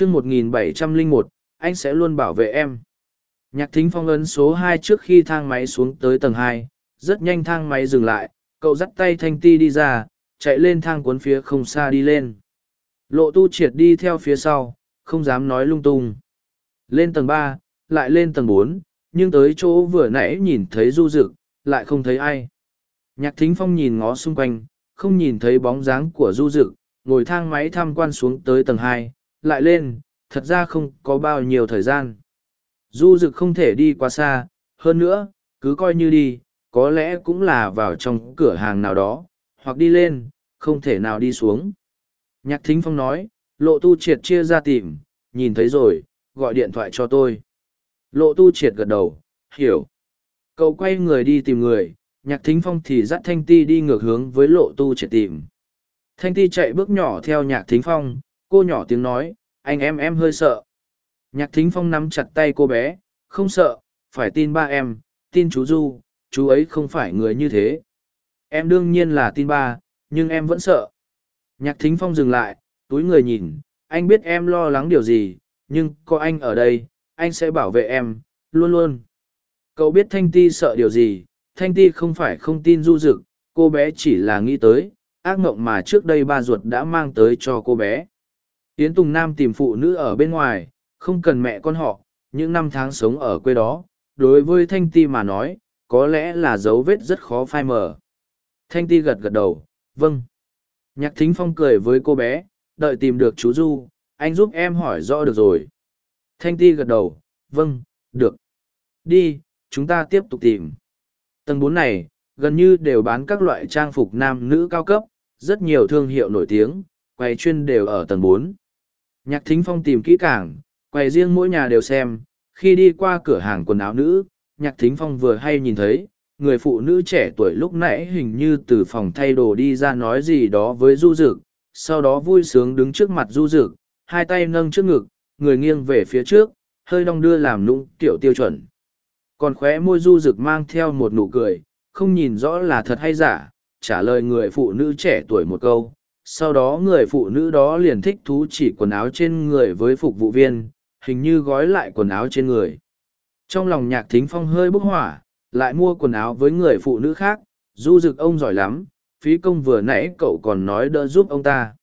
chương một nghìn bảy trăm linh một, anh sẽ luôn bảo vệ em. Nhạc thính phong ấn số hai trước khi thang máy xuống tới tầng hai, rất nhanh thang máy dừng lại, cậu dắt tay thanh ti đi ra, chạy lên thang cuốn phía không xa đi lên. Lộ tu triệt đi theo phía sau, không dám nói lung tung. Lên tầng ba, lại lên tầng bốn, nhưng tới chỗ vừa nãy nhìn thấy du rực lại không thấy ai. Nhạc thính phong nhìn ngó xung quanh, không nhìn thấy bóng dáng của du rực ngồi thang máy tham quan xuống tới tầng hai lại lên, thật ra không có bao nhiêu thời gian. Du rực không thể đi quá xa, hơn nữa, cứ coi như đi, có lẽ cũng là vào trong cửa hàng nào đó, hoặc đi lên, không thể nào đi xuống. Nhạc thính phong nói, lộ tu triệt chia ra tìm, nhìn thấy rồi, gọi điện thoại cho tôi. Lộ tu triệt gật đầu, hiểu. Cậu quay người đi tìm người, nhạc thính phong thì dắt thanh ti đi ngược hướng với lộ tu triệt tìm. Thanh ti chạy bước nhỏ theo nhạc thính phong cô nhỏ tiếng nói, anh em em hơi sợ. Nhạc thính phong nắm chặt tay cô bé, không sợ, phải tin ba em, tin chú du, chú ấy không phải người như thế. Em đương nhiên là tin ba, nhưng em vẫn sợ. Nhạc thính phong dừng lại, túi người nhìn, anh biết em lo lắng điều gì, nhưng có anh ở đây, anh sẽ bảo vệ em, luôn luôn. Cậu biết thanh ti sợ điều gì, thanh ti không phải không tin du dực, cô bé chỉ là nghĩ tới, ác mộng mà trước đây ba ruột đã mang tới cho cô bé yến tùng nam tìm phụ nữ ở bên ngoài, không cần mẹ con họ, những năm tháng sống ở quê đó, đối với thanh ti mà nói, có lẽ là dấu vết rất khó phai mờ. Thanh ti gật gật đầu vâng. Nhạc thính phong cười với cô bé, đợi tìm được chú du, anh giúp em hỏi rõ được rồi. Thanh ti gật đầu vâng được. Đi, chúng ta tiếp tục tìm. Tầng bốn này, gần như đều bán các loại trang phục nam nữ cao cấp, rất nhiều thương hiệu nổi tiếng, quầy chuyên đều ở tầng bốn nhạc thính phong tìm kỹ càng, quầy riêng mỗi nhà đều xem, khi đi qua cửa hàng quần áo nữ, nhạc thính phong vừa hay nhìn thấy, người phụ nữ trẻ tuổi lúc nãy hình như từ phòng thay đồ đi ra nói gì đó với du dực, sau đó vui sướng đứng trước mặt du dực, hai tay nâng trước ngực, người nghiêng về phía trước, hơi đong đưa làm nũng kiểu tiêu chuẩn. Còn khóe môi du Dực mang theo một nụ cười, không nhìn rõ là thật hay giả, trả lời người phụ nữ trẻ tuổi một câu sau đó người phụ nữ đó liền thích thú chỉ quần áo trên người với phục vụ viên, hình như gói lại quần áo trên người. Trong lòng nhạc thính phong hơi bốc hỏa, lại mua quần áo với người phụ nữ khác, du rực ông giỏi lắm, phí công vừa nãy cậu còn nói đỡ giúp ông ta.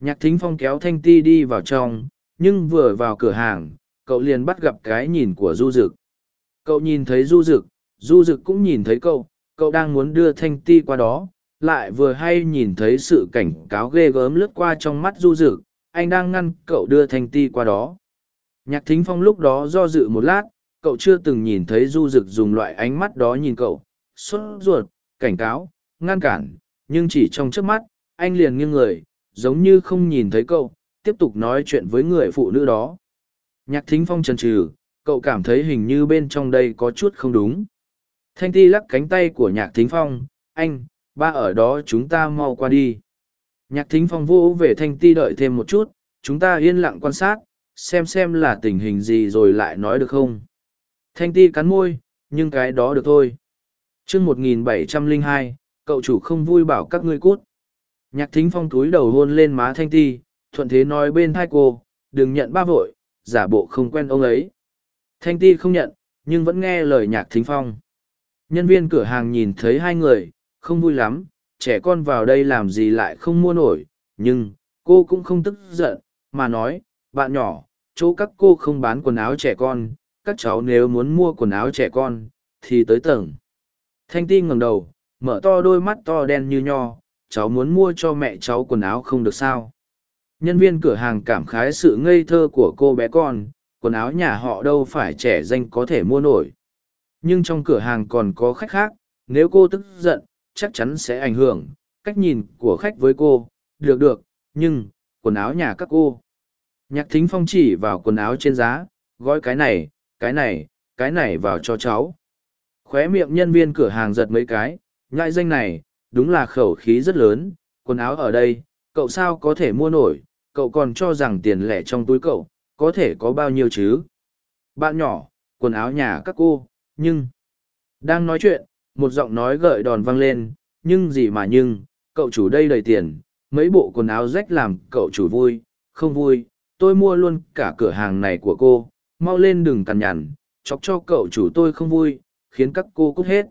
Nhạc thính phong kéo thanh ti đi vào trong, nhưng vừa vào cửa hàng, cậu liền bắt gặp cái nhìn của du rực cậu nhìn thấy du rực du rực cũng nhìn thấy cậu cậu đang muốn đưa thanh ti qua đó lại vừa hay nhìn thấy sự cảnh cáo ghê gớm lướt qua trong mắt du rực anh đang ngăn cậu đưa thanh ti qua đó. Nhạc thính phong lúc đó do dự một lát, cậu chưa từng nhìn thấy du rực dùng loại ánh mắt đó nhìn cậu. Sốt ruột, cảnh cáo, ngăn cản, nhưng chỉ trong trước mắt, anh liền nghiêng người, giống như không nhìn thấy cậu, tiếp tục nói chuyện với người phụ nữ đó. Nhạc thính phong chần chừ, cậu cảm thấy hình như bên trong đây có chút không đúng. Thanh ti lắc cánh tay của nhạc thính phong, anh ba ở đó chúng ta mau qua đi. Nhạc thính phong vô về thanh ti đợi thêm một chút, chúng ta yên lặng quan sát, xem xem là tình hình gì rồi lại nói được không. Thanh ti cắn môi, nhưng cái đó được thôi. Chương một nghìn bảy trăm lẻ hai, cậu chủ không vui bảo các ngươi cút. Nhạc thính phong túi đầu hôn lên má thanh ti, thuận thế nói bên hai cô, đừng nhận ba vội, giả bộ không quen ông ấy. Thanh ti không nhận, nhưng vẫn nghe lời nhạc thính phong. Nhân viên cửa hàng nhìn thấy hai người không vui lắm, trẻ con vào đây làm gì lại không mua nổi, nhưng cô cũng không tức giận, mà nói, bạn nhỏ, chỗ các cô không bán quần áo trẻ con, các cháu nếu muốn mua quần áo trẻ con, thì tới tầng. Thanh ti ngẩng đầu, mở to đôi mắt to đen như nho, cháu muốn mua cho mẹ cháu quần áo không được sao? Nhân viên cửa hàng cảm khái sự ngây thơ của cô bé con, quần áo nhà họ đâu phải trẻ danh có thể mua nổi. Nhưng trong cửa hàng còn có khách khác, nếu cô tức giận chắc chắn sẽ ảnh hưởng, cách nhìn của khách với cô, được được, nhưng, quần áo nhà các cô. Nhạc thính phong chỉ vào quần áo trên giá, gói cái này cái này cái này vào cho cháu. Khóe miệng nhân viên cửa hàng giật mấy cái ngại danh này, đúng là khẩu khí rất lớn, quần áo ở đây, cậu sao có thể mua nổi, cậu còn cho rằng tiền lẻ trong túi cậu, có thể có bao nhiêu chứ? Bạn nhỏ, quần áo nhà các cô, nhưng, đang nói chuyện một giọng nói gợi đòn vang lên, nhưng gì mà nhưng, cậu chủ đây đầy tiền, mấy bộ quần áo rách làm cậu chủ vui, không vui, tôi mua luôn cả cửa hàng này của cô, mau lên đừng cằn nhằn, chọc cho cậu chủ tôi không vui, khiến các cô cút hết.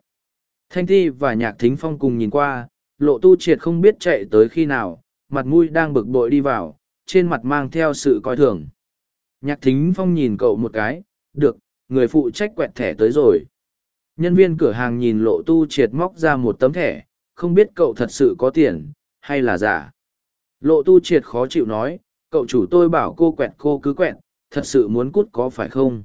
Thanh thi và nhạc thính phong cùng nhìn qua, lộ tu triệt không biết chạy tới khi nào, mặt mũi đang bực bội đi vào, trên mặt mang theo sự coi thường. Nhạc thính phong nhìn cậu một cái, được, người phụ trách quẹt thẻ tới rồi nhân viên cửa hàng nhìn lộ tu triệt móc ra một tấm thẻ, không biết cậu thật sự có tiền, hay là giả. Lộ tu triệt khó chịu nói, cậu chủ tôi bảo cô quẹt cô cứ quẹt, thật sự muốn cút có phải không?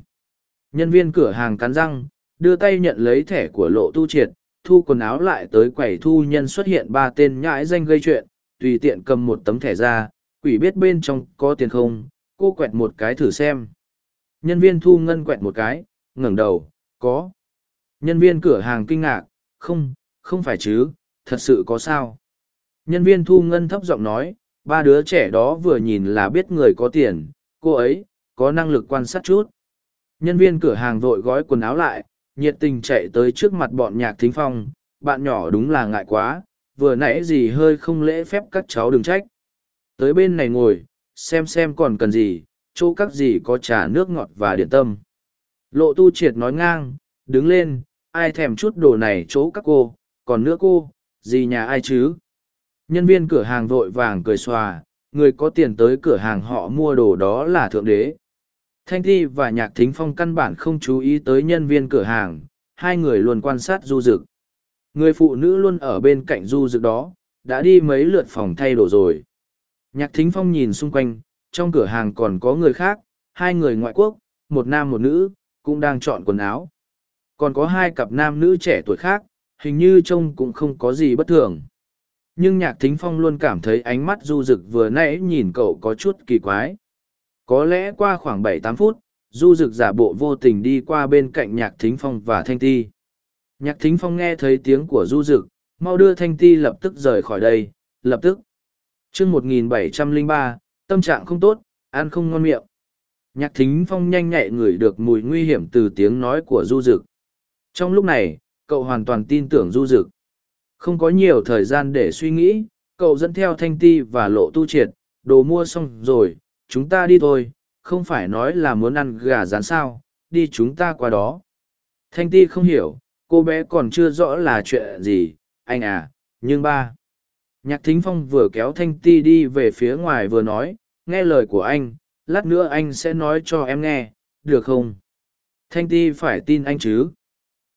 Nhân viên cửa hàng cắn răng, đưa tay nhận lấy thẻ của lộ tu triệt, thu quần áo lại tới quầy thu nhân xuất hiện ba tên nhãi danh gây chuyện, tùy tiện cầm một tấm thẻ ra, quỷ biết bên trong có tiền không, cô quẹt một cái thử xem. Nhân viên thu ngân quẹt một cái, ngẩng đầu, có nhân viên cửa hàng kinh ngạc, không không phải chứ, thật sự có sao? Nhân viên thu ngân thấp giọng nói, ba đứa trẻ đó vừa nhìn là biết người có tiền, cô ấy, có năng lực quan sát chút. Nhân viên cửa hàng vội gói quần áo lại, nhiệt tình chạy tới trước mặt bọn nhạc thính phong, bạn nhỏ đúng là ngại quá, vừa nãy gì hơi không lễ phép các cháu đừng trách. Tới bên này ngồi, xem xem còn cần gì, chỗ các gì có trà nước ngọt và điện tâm. Lộ tu triệt nói ngang, đứng lên ai thèm chút đồ này chỗ các cô, còn nữa cô, gì nhà ai chứ? Nhân viên cửa hàng vội vàng cười xòa, người có tiền tới cửa hàng họ mua đồ đó là thượng đế. Thanh thi và nhạc thính phong căn bản không chú ý tới nhân viên cửa hàng, hai người luôn quan sát du Dực. người phụ nữ luôn ở bên cạnh du Dực đó, đã đi mấy lượt phòng thay đồ rồi. Nhạc thính phong nhìn xung quanh, trong cửa hàng còn có người khác, hai người ngoại quốc, một nam một nữ, cũng đang chọn quần áo còn có hai cặp nam nữ trẻ tuổi khác, hình như trông cũng không có gì bất thường. Nhưng nhạc thính phong luôn cảm thấy ánh mắt du rực vừa nãy nhìn cậu có chút kỳ quái. Có lẽ qua khoảng bảy tám phút, du rực giả bộ vô tình đi qua bên cạnh nhạc thính phong và thanh ti. Nhạc thính phong nghe thấy tiếng của du rực, mau đưa thanh ti lập tức rời khỏi đây, lập tức. Chương một nghìn bảy trăm lẻ ba, tâm trạng không tốt, ăn không ngon miệng. Nhạc thính phong nhanh nhạy ngửi được mùi nguy hiểm từ tiếng nói của du rực trong lúc này, cậu hoàn toàn tin tưởng du dực. Không có nhiều thời gian để suy nghĩ, cậu dẫn theo thanh ti và lộ tu triệt, đồ mua xong rồi, chúng ta đi thôi, không phải nói là muốn ăn gà rán sao, đi chúng ta qua đó. Thanh ti không hiểu, cô bé còn chưa rõ là chuyện gì, anh à nhưng ba. Nhạc thính phong vừa kéo thanh ti đi về phía ngoài vừa nói, nghe lời của anh, lát nữa anh sẽ nói cho em nghe, được không? Thanh ti phải tin anh chứ?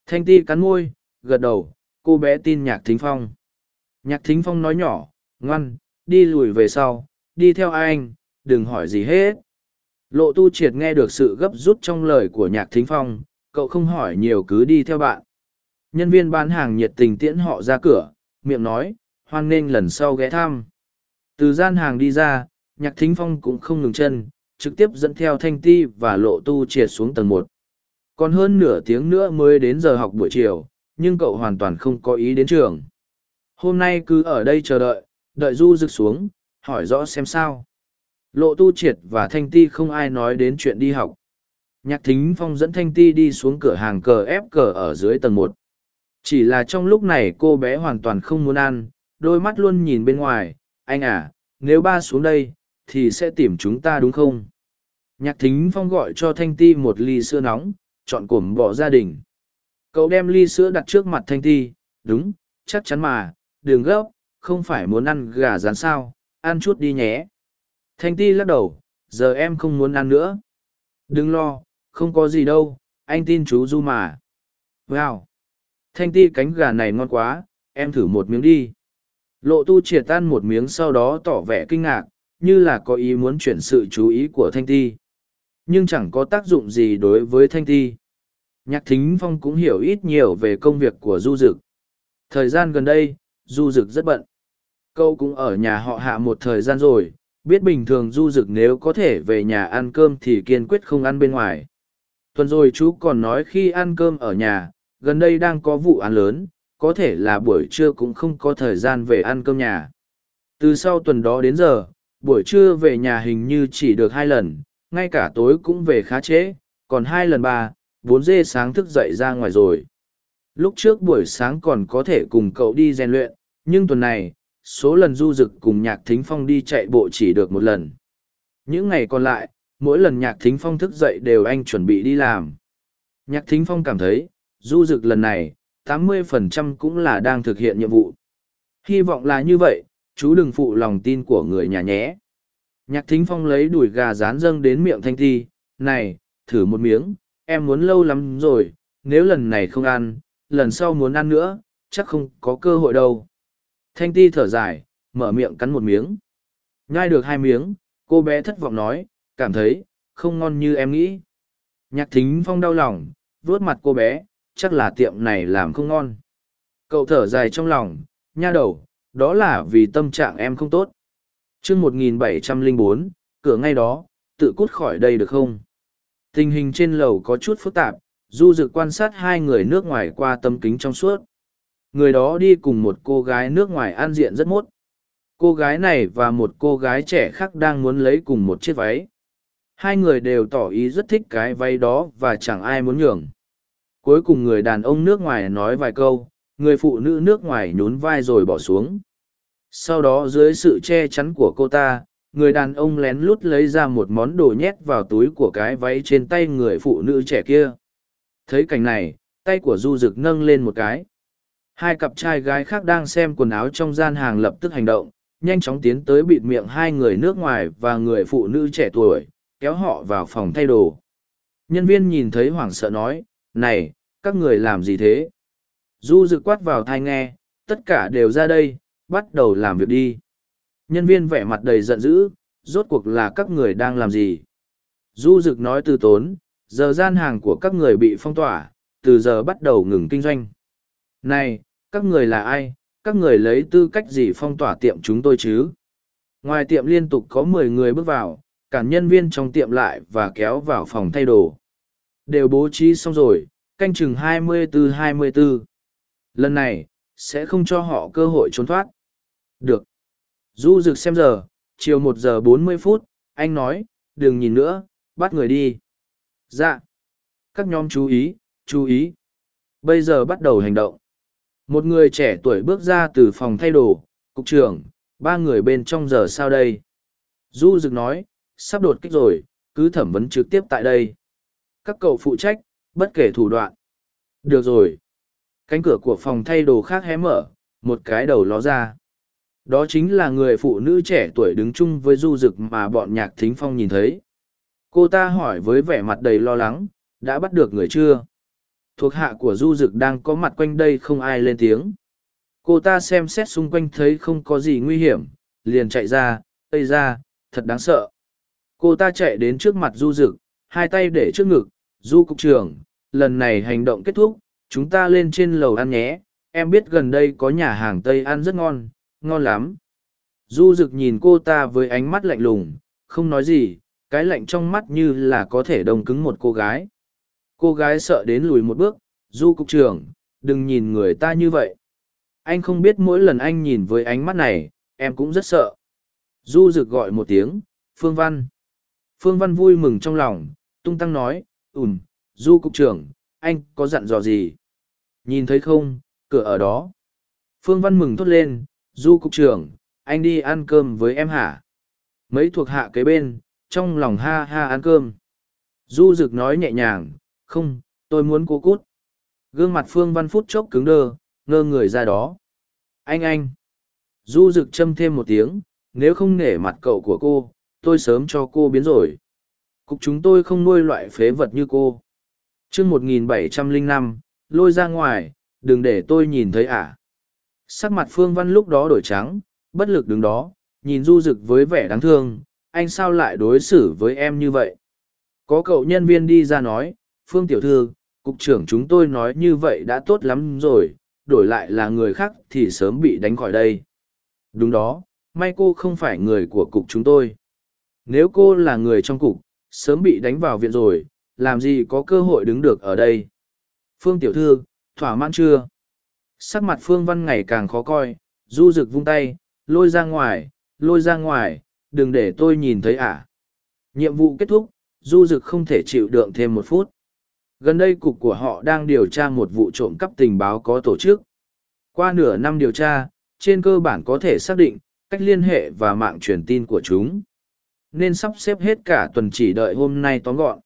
Thanh ti cắn môi, gật đầu, cô bé tin nhạc thính phong. Nhạc thính phong nói nhỏ, ngoan, đi lùi về sau, đi theo anh, đừng hỏi gì hết. Lộ tu triệt nghe được sự gấp rút trong lời của nhạc thính phong, cậu không hỏi nhiều cứ đi theo bạn. Nhân viên bán hàng nhiệt tình tiễn họ ra cửa, miệng nói, hoan nghênh lần sau ghé thăm. Từ gian hàng đi ra, nhạc thính phong cũng không ngừng chân, trực tiếp dẫn theo thanh ti và lộ tu triệt xuống tầng một còn hơn nửa tiếng nữa mới đến giờ học buổi chiều, nhưng cậu hoàn toàn không có ý đến trường. Hôm nay cứ ở đây chờ đợi đợi du rực xuống, hỏi rõ xem sao. Lộ tu triệt và thanh ti không ai nói đến chuyện đi học. Nhạc thính phong dẫn thanh ti đi xuống cửa hàng cờ ép cờ ở dưới tầng một. Chỉ là trong lúc này cô bé hoàn toàn không muốn ăn, đôi mắt luôn nhìn bên ngoài. Anh à nếu ba xuống đây, thì sẽ tìm chúng ta đúng không? Nhạc thính phong gọi cho thanh ti một ly sữa nóng chọn cổm bỏ gia đình. Cậu đem ly sữa đặt trước mặt thanh ti, đúng, chắc chắn mà đừng gấp không phải muốn ăn gà rán sao, ăn chút đi nhé. Thanh ti lắc đầu, giờ em không muốn ăn nữa. Đừng lo, không có gì đâu, anh tin chú du mà. Wow. Thanh ti cánh gà này ngon quá, em thử một miếng đi. Lộ tu triệt tan một miếng sau đó tỏ vẻ kinh ngạc, như là có ý muốn chuyển sự chú ý của thanh ti nhưng chẳng có tác dụng gì đối với thanh thi nhạc thính phong cũng hiểu ít nhiều về công việc của du dực. Thời gian gần đây, du dực rất bận. Cậu cũng ở nhà họ hạ một thời gian rồi, biết bình thường du dực nếu có thể về nhà ăn cơm thì kiên quyết không ăn bên ngoài. Tuần rồi chú còn nói khi ăn cơm ở nhà, gần đây đang có vụ án lớn, có thể là buổi trưa cũng không có thời gian về ăn cơm nhà. Từ sau tuần đó đến giờ, buổi trưa về nhà hình như chỉ được hai lần ngay cả tối cũng về khá trễ còn hai lần ba vốn dê sáng thức dậy ra ngoài rồi lúc trước buổi sáng còn có thể cùng cậu đi rèn luyện nhưng tuần này số lần du rực cùng nhạc thính phong đi chạy bộ chỉ được một lần Những ngày còn lại, mỗi lần nhạc thính phong thức dậy đều anh chuẩn bị đi làm. Nhạc thính phong cảm thấy, du dực lần này, 80% cũng là đang thực hiện nhiệm vụ. Hy vọng là như vậy, chú đừng phụ lòng tin của người nhà nhé. Nhạc thính phong lấy đùi gà rán dâng đến miệng thanh thi, này, thử một miếng, em muốn lâu lắm rồi, nếu lần này không ăn, lần sau muốn ăn nữa, chắc không có cơ hội đâu. Thanh ti thở dài, mở miệng cắn một miếng. Nhai được hai miếng, cô bé thất vọng nói, cảm thấy, không ngon như em nghĩ. Nhạc thính phong đau lòng, vuốt mặt cô bé, chắc là tiệm này làm không ngon. Cậu thở dài trong lòng, nha đầu, đó là vì tâm trạng em không tốt chương 1704, cửa ngay đó, tự cút khỏi đây được không? Tình hình trên lầu có chút phức tạp, du dực quan sát hai người nước ngoài qua tấm kính trong suốt. Người đó đi cùng một cô gái nước ngoài an diện rất mốt. Cô gái này và một cô gái trẻ khác đang muốn lấy cùng một chiếc váy. Hai người đều tỏ ý rất thích cái váy đó và chẳng ai muốn nhường. Cuối cùng người đàn ông nước ngoài nói vài câu, người phụ nữ nước ngoài nhún vai rồi bỏ xuống. Sau đó dưới sự che chắn của cô ta, người đàn ông lén lút lấy ra một món đồ nhét vào túi của cái váy trên tay người phụ nữ trẻ kia. Thấy cảnh này, tay của Du Dực nâng lên một cái. Hai cặp trai gái khác đang xem quần áo trong gian hàng lập tức hành động, nhanh chóng tiến tới bịt miệng hai người nước ngoài và người phụ nữ trẻ tuổi, kéo họ vào phòng thay đồ. Nhân viên nhìn thấy hoảng sợ nói, này, các người làm gì thế? Du Dực quát vào thai nghe, tất cả đều ra đây, bắt đầu làm việc đi. Nhân viên vẻ mặt đầy giận dữ, rốt cuộc là các người đang làm gì? Du Dực nói từ tốn, giờ gian hàng của các người bị phong tỏa, từ giờ bắt đầu ngừng kinh doanh. Này, các người là ai? Các người lấy tư cách gì phong tỏa tiệm chúng tôi chứ? Ngoài tiệm liên tục có mười người bước vào, cản nhân viên trong tiệm lại và kéo vào phòng thay đồ. Đều bố trí xong rồi, canh chừng 24-24. Lần này, sẽ không cho họ cơ hội trốn thoát. Được. Du rực xem giờ, chiều một giờ bốn mươi phút, anh nói, đừng nhìn nữa, bắt người đi. Dạ. Các nhóm chú ý, chú ý. Bây giờ bắt đầu hành động. Một người trẻ tuổi bước ra từ phòng thay đồ, cục trưởng, ba người bên trong giờ sao đây? Du rực nói, sắp đột kích rồi, cứ thẩm vấn trực tiếp tại đây. Các cậu phụ trách, bất kể thủ đoạn. Được rồi. Cánh cửa của phòng thay đồ khác hé mở, một cái đầu ló ra. Đó chính là người phụ nữ trẻ tuổi đứng chung với du dực mà bọn nhạc thính phong nhìn thấy. Cô ta hỏi với vẻ mặt đầy lo lắng, đã bắt được người chưa? Thuộc hạ của du dực đang có mặt quanh đây không ai lên tiếng. Cô ta xem xét xung quanh thấy không có gì nguy hiểm, liền chạy ra, tây ra, thật đáng sợ. Cô ta chạy đến trước mặt du dực, hai tay để trước ngực, du cục trưởng, lần này hành động kết thúc, chúng ta lên trên lầu ăn nhé, em biết gần đây có nhà hàng Tây ăn rất ngon, ngon lắm. Du rực nhìn cô ta với ánh mắt lạnh lùng, không nói gì, cái lạnh trong mắt như là có thể đông cứng một cô gái. Cô gái sợ đến lùi một bước, du cục trưởng, đừng nhìn người ta như vậy. Anh không biết mỗi lần anh nhìn với ánh mắt này, em cũng rất sợ. Du rực gọi một tiếng, Phương Văn. Phương Văn vui mừng trong lòng, tung tăng nói, ùm, du cục trưởng, anh có dặn dò gì? Nhìn thấy không, cửa ở đó. Phương Văn mừng thốt lên, du cục trưởng, anh đi ăn cơm với em hả? Mấy thuộc hạ kế bên, trong lòng ha ha ăn cơm. Du Dực nói nhẹ nhàng, không, tôi muốn cô cút. Gương mặt Phương Văn phút chốc cứng đơ, ngơ người ra đó. Anh anh. Du Dực châm thêm một tiếng, nếu không nể mặt cậu của cô, tôi sớm cho cô biến rồi. Cục chúng tôi không nuôi loại phế vật như cô. chương 1705, lôi ra ngoài, đừng để tôi nhìn thấy ả. À. Sắc mặt Phương Văn lúc đó đổi trắng, bất lực đứng đó, nhìn du dực với vẻ đáng thương, anh sao lại đối xử với em như vậy? Có cậu nhân viên đi ra nói, Phương Tiểu Thư, cục trưởng chúng tôi nói như vậy đã tốt lắm rồi, đổi lại là người khác thì sớm bị đánh khỏi đây. Đúng đó, may cô không phải người của cục chúng tôi. Nếu cô là người trong cục, sớm bị đánh vào viện rồi, làm gì có cơ hội đứng được ở đây. Phương Tiểu Thư, thỏa mãn chưa? Sắc mặt Phương Văn ngày càng khó coi, du rực vung tay, lôi ra ngoài, lôi ra ngoài, đừng để tôi nhìn thấy ả. À. Nhiệm vụ kết thúc, du rực không thể chịu đựng thêm một phút. Gần đây cục của họ đang điều tra một vụ trộm cắp tình báo có tổ chức. Qua nửa năm điều tra, trên cơ bản có thể xác định cách liên hệ và mạng truyền tin của chúng. nên sắp xếp hết cả tuần chỉ đợi hôm nay tóm gọn.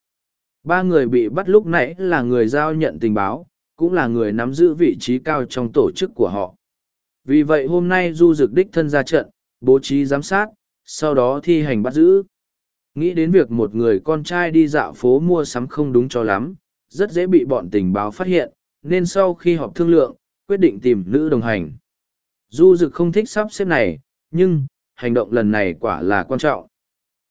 Ba người bị bắt lúc nãy là người giao nhận tình báo, cũng là người nắm giữ vị trí cao trong tổ chức của họ. Vì vậy hôm nay Du Dực đích thân ra trận, bố trí giám sát, sau đó thi hành bắt giữ. Nghĩ đến việc một người con trai đi dạo phố mua sắm không đúng cho lắm, rất dễ bị bọn tình báo phát hiện, nên sau khi họp thương lượng, quyết định tìm nữ đồng hành. Du Dực không thích sắp xếp này, nhưng, hành động lần này quả là quan trọng.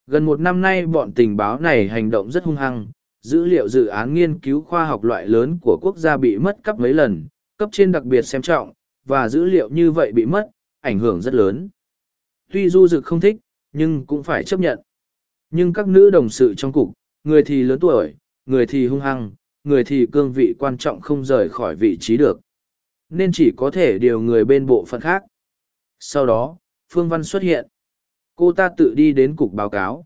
Gần một năm nay bọn tình báo này hành động rất hung hăng, dữ liệu dự án nghiên cứu khoa học loại lớn của quốc gia bị mất cấp mấy lần, cấp trên đặc biệt xem trọng, và dữ liệu như vậy bị mất, ảnh hưởng rất lớn. Tuy Du Dực không thích, nhưng cũng phải chấp nhận. Nhưng các nữ đồng sự trong cục, người thì lớn tuổi, người thì hung hăng, người thì cương vị quan trọng không rời khỏi vị trí được. Nên chỉ có thể điều người bên bộ phận khác. Sau đó, Phương Văn xuất hiện. Cô ta tự đi đến cục báo cáo.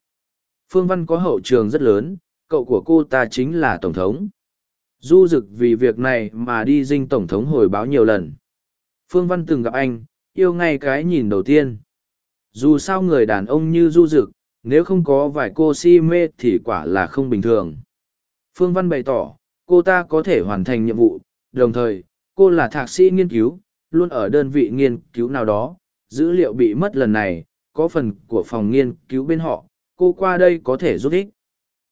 Phương Văn có hậu trường rất lớn, cậu của cô ta chính là Tổng thống. Du dực vì việc này mà đi dinh Tổng thống hồi báo nhiều lần. Phương Văn từng gặp anh, yêu ngay cái nhìn đầu tiên. Dù sao người đàn ông như Du dực, nếu không có vài cô si mê thì quả là không bình thường. Phương Văn bày tỏ, cô ta có thể hoàn thành nhiệm vụ, đồng thời, cô là thạc sĩ nghiên cứu, luôn ở đơn vị nghiên cứu nào đó, dữ liệu bị mất lần này, có phần của phòng nghiên cứu bên họ, cô qua đây có thể giúp ích.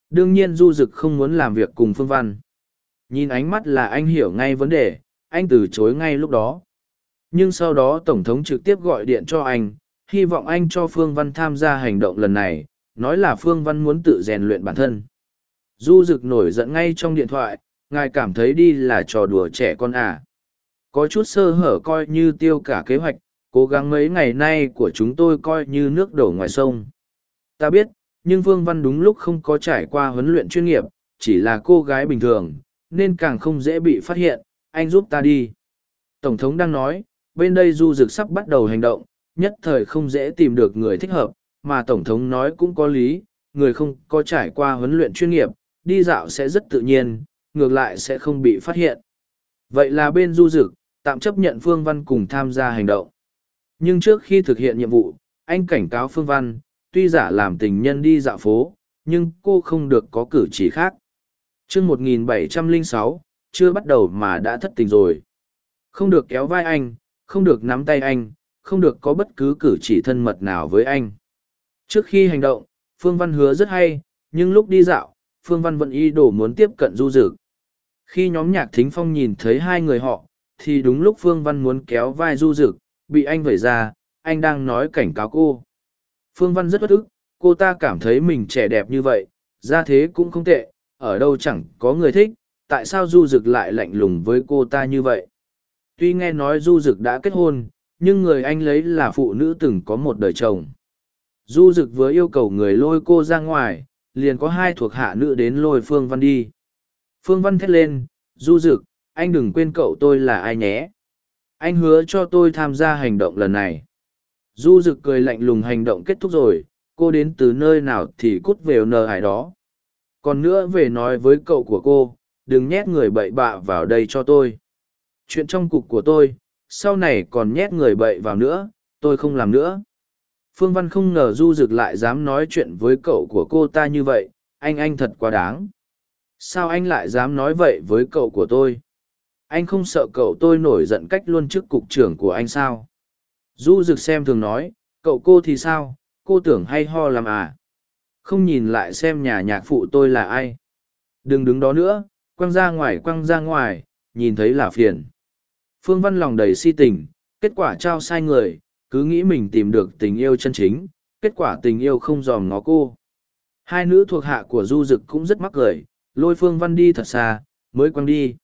Đương nhiên Du Dực không muốn làm việc cùng Phương Văn. Nhìn ánh mắt là anh hiểu ngay vấn đề, anh từ chối ngay lúc đó. Nhưng sau đó Tổng thống trực tiếp gọi điện cho anh, hy vọng anh cho Phương Văn tham gia hành động lần này, nói là Phương Văn muốn tự rèn luyện bản thân. Du Dực nổi giận ngay trong điện thoại, ngài cảm thấy đi là trò đùa trẻ con à. Có chút sơ hở coi như tiêu cả kế hoạch, cố gắng mấy ngày nay của chúng tôi coi như nước đổ ngoài sông. Ta biết, nhưng Vương Văn đúng lúc không có trải qua huấn luyện chuyên nghiệp, chỉ là cô gái bình thường, nên càng không dễ bị phát hiện, anh giúp ta đi. Tổng thống đang nói, bên đây du dực sắp bắt đầu hành động, nhất thời không dễ tìm được người thích hợp, mà Tổng thống nói cũng có lý, người không có trải qua huấn luyện chuyên nghiệp, đi dạo sẽ rất tự nhiên, ngược lại sẽ không bị phát hiện. Vậy là bên du dực, tạm chấp nhận Phương Văn cùng tham gia hành động. Nhưng trước khi thực hiện nhiệm vụ, anh cảnh cáo Phương Văn, tuy giả làm tình nhân đi dạo phố, nhưng cô không được có cử chỉ khác. chương 1706, chưa bắt đầu mà đã thất tình rồi. Không được kéo vai anh, không được nắm tay anh, không được có bất cứ cử chỉ thân mật nào với anh. Trước khi hành động, Phương Văn hứa rất hay, nhưng lúc đi dạo, Phương Văn vẫn ý đồ muốn tiếp cận du dực. Khi nhóm nhạc thính phong nhìn thấy hai người họ, thì đúng lúc Phương Văn muốn kéo vai du dực, bị anh vẩy ra, anh đang nói cảnh cáo cô. Phương Văn rất bất ức, cô ta cảm thấy mình trẻ đẹp như vậy, ra thế cũng không tệ, ở đâu chẳng có người thích, tại sao Du Dực lại lạnh lùng với cô ta như vậy? Tuy nghe nói Du Dực đã kết hôn, nhưng người anh lấy là phụ nữ từng có một đời chồng. Du Dực vừa yêu cầu người lôi cô ra ngoài, liền có hai thuộc hạ nữ đến lôi Phương Văn đi. Phương Văn thét lên, Du Dực, anh đừng quên cậu tôi là ai nhé. Anh hứa cho tôi tham gia hành động lần này. Du rực cười lạnh lùng hành động kết thúc rồi, cô đến từ nơi nào thì cút về nờ hải đó. Còn nữa về nói với cậu của cô, đừng nhét người bậy bạ vào đây cho tôi. Chuyện trong cục của tôi, sau này còn nhét người bậy vào nữa, tôi không làm nữa. Phương Văn không ngờ Du Dực lại dám nói chuyện với cậu của cô ta như vậy, anh anh thật quá đáng. Sao anh lại dám nói vậy với cậu của tôi? Anh không sợ cậu tôi nổi giận cách luôn trước cục trưởng của anh sao? Du Dực xem thường nói, cậu cô thì sao, cô tưởng hay ho làm à? Không nhìn lại xem nhà nhạc phụ tôi là ai. Đừng đứng đó nữa, quăng ra ngoài quăng ra ngoài, nhìn thấy là phiền. Phương Văn lòng đầy si tình, kết quả trao sai người, cứ nghĩ mình tìm được tình yêu chân chính, kết quả tình yêu không dòm ngó cô. Hai nữ thuộc hạ của Du Dực cũng rất mắc cười, lôi Phương Văn đi thật xa, mới quăng đi.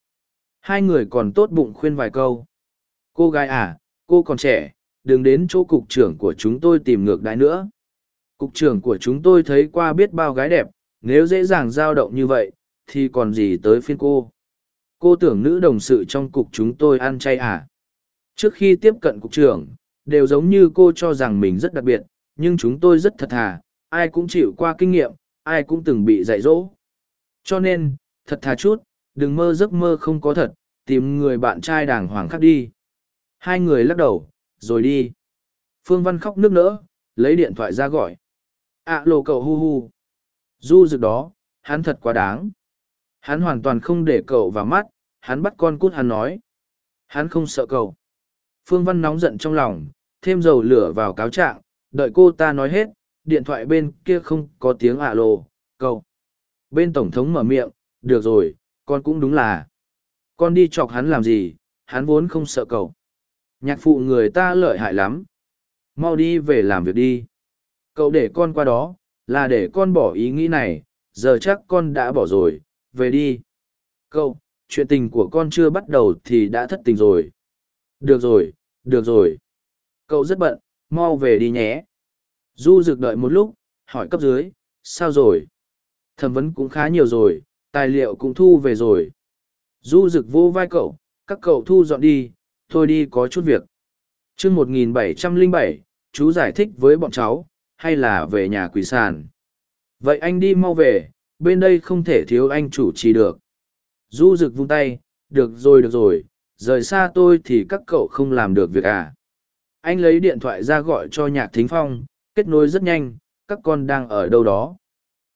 Hai người còn tốt bụng khuyên vài câu. Cô gái à, cô còn trẻ, đừng đến chỗ cục trưởng của chúng tôi tìm ngược đãi nữa. Cục trưởng của chúng tôi thấy qua biết bao gái đẹp, nếu dễ dàng dao động như vậy, thì còn gì tới phiên cô. Cô tưởng nữ đồng sự trong cục chúng tôi ăn chay à? Trước khi tiếp cận cục trưởng, đều giống như cô cho rằng mình rất đặc biệt, nhưng chúng tôi rất thật thà, ai cũng chịu qua kinh nghiệm, ai cũng từng bị dạy dỗ. Cho nên, thật thà chút, đừng mơ giấc mơ không có thật, tìm người bạn trai đàng hoàng khác đi. Hai người lắc đầu, rồi đi. Phương Văn khóc nước nỡ, lấy điện thoại ra gọi. À, ạ lộ cậu hu hu. Du rực đó hắn thật quá đáng. Hắn hoàn toàn không để cậu vào mắt hắn bắt con cút hắn nói. Hắn không sợ cậu. Phương văn nóng giận trong lòng thêm dầu lửa vào cáo trạng đợi cô ta nói hết điện thoại bên kia không có tiếng à ạ lộ cậu. Bên tổng thống mở miệng được rồi con cũng đúng là. Con đi chọc hắn làm gì hắn vốn không sợ cậu nhạc phụ người ta lợi hại lắm. Mau đi về làm việc đi. Cậu để con qua đó, là để con bỏ ý nghĩ này, giờ chắc con đã bỏ rồi, về đi. Cậu, chuyện tình của con chưa bắt đầu thì đã thất tình rồi. Được rồi được rồi. Cậu rất bận, mau về đi nhé. Du rực đợi một lúc, hỏi cấp dưới, sao rồi? Thẩm vấn cũng khá nhiều rồi, tài liệu cũng thu về rồi. Du rực vô vai cậu, các cậu thu dọn đi tôi đi có chút việc. Chương một nghìn bảy trăm lẻ bảy, chú giải thích với bọn cháu, hay là về nhà quỷ sàn? Vậy anh đi mau về, bên đây không thể thiếu anh chủ trì được. Du rực vung tay, được rồi được rồi, rời xa tôi thì các cậu không làm được việc à. Anh lấy điện thoại ra gọi cho nhạc thính phong, kết nối rất nhanh, các con đang ở đâu đó?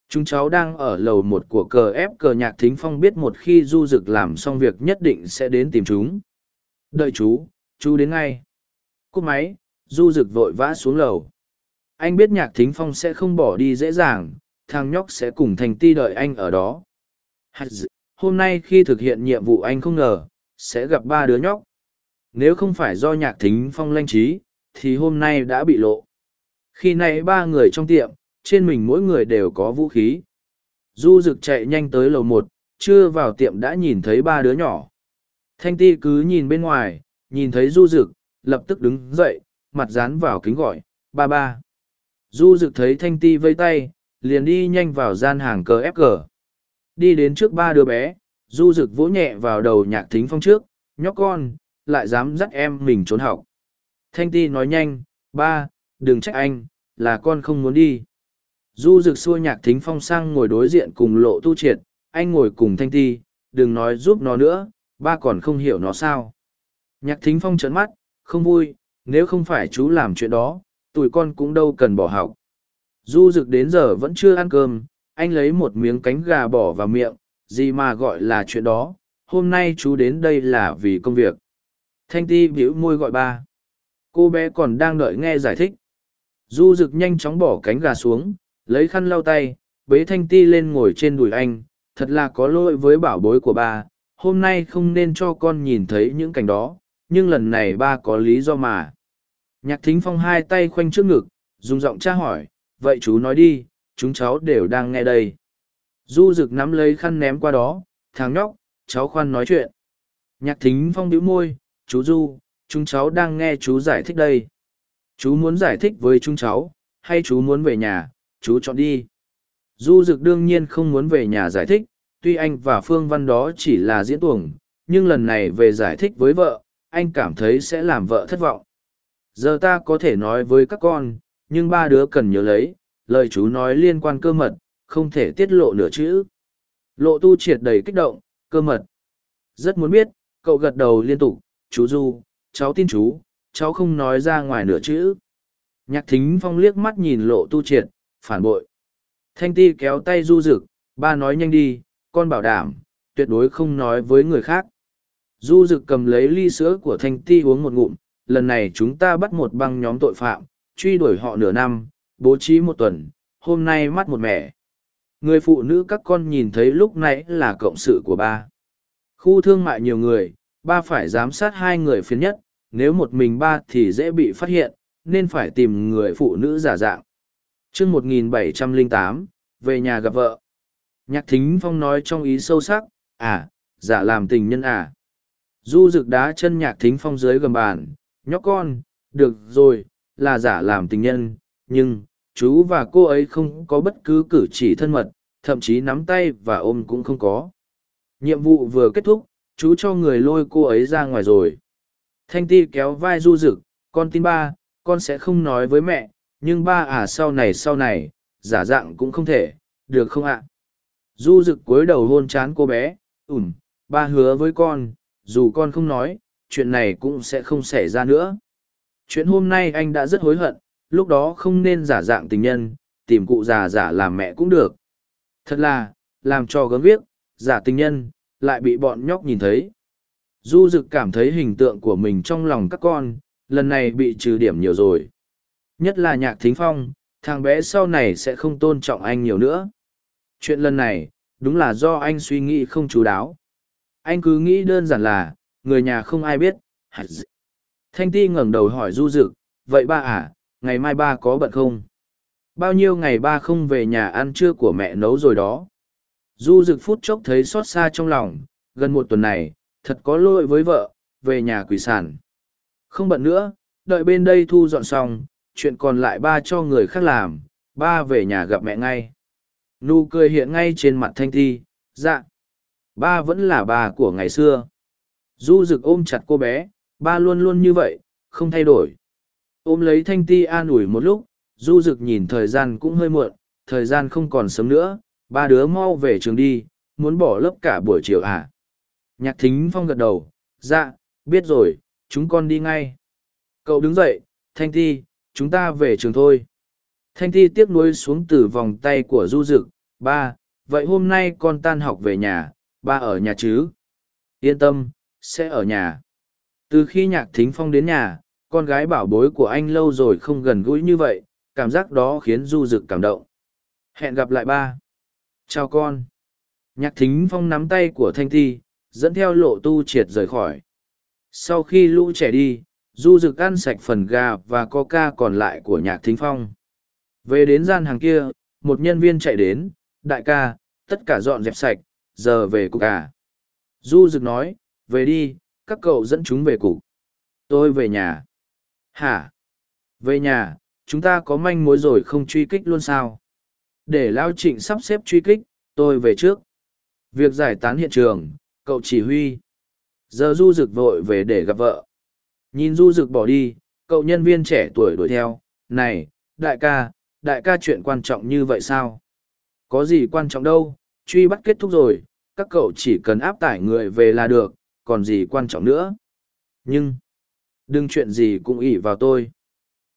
Chúng cháu đang ở lầu một của cờ ép cờ nhạc thính phong biết một khi du rực làm xong việc nhất định sẽ đến tìm chúng đợi chú chú đến ngay. Cúp máy, du rực vội vã xuống lầu. Anh biết nhạc thính phong sẽ không bỏ đi dễ dàng, thằng nhóc sẽ cùng thành ti đợi anh ở đó. Hôm nay khi thực hiện nhiệm vụ anh không ngờ, sẽ gặp ba đứa nhóc. Nếu không phải do nhạc thính phong lanh trí, thì hôm nay đã bị lộ. Khi này ba người trong tiệm, trên mình mỗi người đều có vũ khí. Du rực chạy nhanh tới lầu một, chưa vào tiệm đã nhìn thấy ba đứa nhỏ thanh ti cứ nhìn bên ngoài nhìn thấy du Dực, lập tức đứng dậy mặt dán vào kính gọi ba ba. Du Dực thấy thanh ti vây tay liền đi nhanh vào gian hàng cờ ép cờ đi đến trước ba đứa bé du Dực vỗ nhẹ vào đầu nhạc thính phong trước nhóc con lại dám dắt em mình trốn học. Thanh ti nói nhanh ba đừng trách anh là con không muốn đi. Du rực xua nhạc thính phong sang ngồi đối diện cùng lộ tu triệt anh ngồi cùng thanh ti đừng nói giúp nó nữa ba còn không hiểu nó sao. Nhạc thính phong trấn mắt, không vui, nếu không phải chú làm chuyện đó, tụi con cũng đâu cần bỏ học. Du rực đến giờ vẫn chưa ăn cơm, anh lấy một miếng cánh gà bỏ vào miệng, gì mà gọi là chuyện đó, hôm nay chú đến đây là vì công việc. Thanh ti bĩu môi gọi ba. Cô bé còn đang đợi nghe giải thích. Du rực nhanh chóng bỏ cánh gà xuống, lấy khăn lau tay, bế thanh ti lên ngồi trên đùi anh, thật là có lỗi với bảo bối của ba hôm nay không nên cho con nhìn thấy những cảnh đó, nhưng lần này ba có lý do mà. Nhạc thính phong hai tay khoanh trước ngực, dùng giọng tra hỏi, vậy chú nói đi, chúng cháu đều đang nghe đây. Du rực nắm lấy khăn ném qua đó, thằng nhóc, cháu khoan nói chuyện. Nhạc thính phong bĩu môi, chú du, chúng cháu đang nghe chú giải thích đây. Chú muốn giải thích với chúng cháu, hay chú muốn về nhà, chú chọn đi. Du rực đương nhiên không muốn về nhà giải thích tuy anh và phương văn đó chỉ là diễn tuồng, nhưng lần này về giải thích với vợ, anh cảm thấy sẽ làm vợ thất vọng. Giờ ta có thể nói với các con, nhưng ba đứa cần nhớ lấy, lời chú nói liên quan cơ mật, không thể tiết lộ nửa chữ. Lộ tu triệt đầy kích động, cơ mật. Rất muốn biết, cậu gật đầu liên tục, chú du, cháu tin chú, cháu không nói ra ngoài nửa chữ. Nhạc thính phong liếc mắt nhìn lộ tu triệt, phản bội. Thanh ti kéo tay du rực ba nói nhanh đi con bảo đảm, tuyệt đối không nói với người khác. Du rực cầm lấy ly sữa của thanh ti uống một ngụm, lần này chúng ta bắt một băng nhóm tội phạm, truy đuổi họ nửa năm, bố trí một tuần, hôm nay mắt một mẻ. Người phụ nữ các con nhìn thấy lúc nãy là cộng sự của ba. Khu thương mại nhiều người, ba phải giám sát hai người phiến nhất, nếu một mình ba thì dễ bị phát hiện, nên phải tìm người phụ nữ giả dạng. Chương một nghìn bảy trăm lẻ tám, về nhà gặp vợ nhạc thính phong nói trong ý sâu sắc à giả làm tình nhân à. Du rực đá chân nhạc thính phong dưới gầm bàn, nhóc con, được rồi, là giả làm tình nhân, nhưng chú và cô ấy không có bất cứ cử chỉ thân mật, thậm chí nắm tay và ôm cũng không có. Nhiệm vụ vừa kết thúc, chú cho người lôi cô ấy ra ngoài rồi. Thanh ti kéo vai du rực con tin ba, con sẽ không nói với mẹ, nhưng ba à sau này sau này, giả dạng cũng không thể, được không ạ? Du rực cúi đầu hôn chán cô bé ủm ba hứa với con dù con không nói chuyện này cũng sẽ không xảy ra nữa chuyện hôm nay anh đã rất hối hận lúc đó không nên giả dạng tình nhân tìm cụ già giả làm mẹ cũng được. Thật là, làm cho gớm viết, giả tình nhân, lại bị bọn nhóc nhìn thấy. Du Dực cảm thấy hình tượng của mình trong lòng các con, lần này bị trừ điểm nhiều rồi. Nhất là nhạc thính phong, thằng bé sau này sẽ không tôn trọng anh nhiều nữa. Chuyện lần này, đúng là do anh suy nghĩ không chú đáo. Anh cứ nghĩ đơn giản là, người nhà không ai biết. Thanh Ti ngẩng đầu hỏi Du Dực, vậy ba à, ngày mai ba có bận không? Bao nhiêu ngày ba không về nhà ăn trưa của mẹ nấu rồi đó. Du Dực phút chốc thấy xót xa trong lòng, gần một tuần này, thật có lỗi với vợ, về nhà quỷ sản. Không bận nữa, đợi bên đây thu dọn xong, chuyện còn lại ba cho người khác làm, ba về nhà gặp mẹ ngay. Nụ cười hiện ngay trên mặt Thanh Thi, dạ. Ba vẫn là bà của ngày xưa. Du rực ôm chặt cô bé, ba luôn luôn như vậy, không thay đổi. Ôm lấy Thanh Ti an ủi một lúc, du rực nhìn thời gian cũng hơi muộn, thời gian không còn sớm nữa, ba đứa mau về trường đi, muốn bỏ lớp cả buổi chiều à. Nhạc thính phong gật đầu, dạ, biết rồi, chúng con đi ngay. Cậu đứng dậy, Thanh Ti, chúng ta về trường thôi. Thanh Ti tiếc nuối xuống từ vòng tay của Du Dực, ba, vậy hôm nay con tan học về nhà, ba ở nhà chứ? Yên tâm, sẽ ở nhà. Từ khi nhạc thính phong đến nhà, con gái bảo bối của anh lâu rồi không gần gũi như vậy, cảm giác đó khiến Du Dực cảm động. Hẹn gặp lại ba. Chào con. Nhạc thính phong nắm tay của Thanh Ti, dẫn theo lộ tu triệt rời khỏi. Sau khi lũ trẻ đi, Du Dực ăn sạch phần gà và coca còn lại của nhạc thính phong. Về đến gian hàng kia, một nhân viên chạy đến, đại ca, tất cả dọn dẹp sạch, giờ về cục à. Du Dực nói, về đi, các cậu dẫn chúng về cục. Tôi về nhà. Hả? Về nhà, chúng ta có manh mối rồi không truy kích luôn sao? Để Lao Trịnh sắp xếp truy kích, tôi về trước. Việc giải tán hiện trường, cậu chỉ huy. Giờ Du Dực vội về để gặp vợ. Nhìn Du Dực bỏ đi, cậu nhân viên trẻ tuổi đuổi theo. Này, đại ca, đại ca chuyện quan trọng như vậy sao? Có gì quan trọng đâu, truy bắt kết thúc rồi, các cậu chỉ cần áp tải người về là được, còn gì quan trọng nữa. Nhưng, đừng chuyện gì cũng ỉ vào tôi.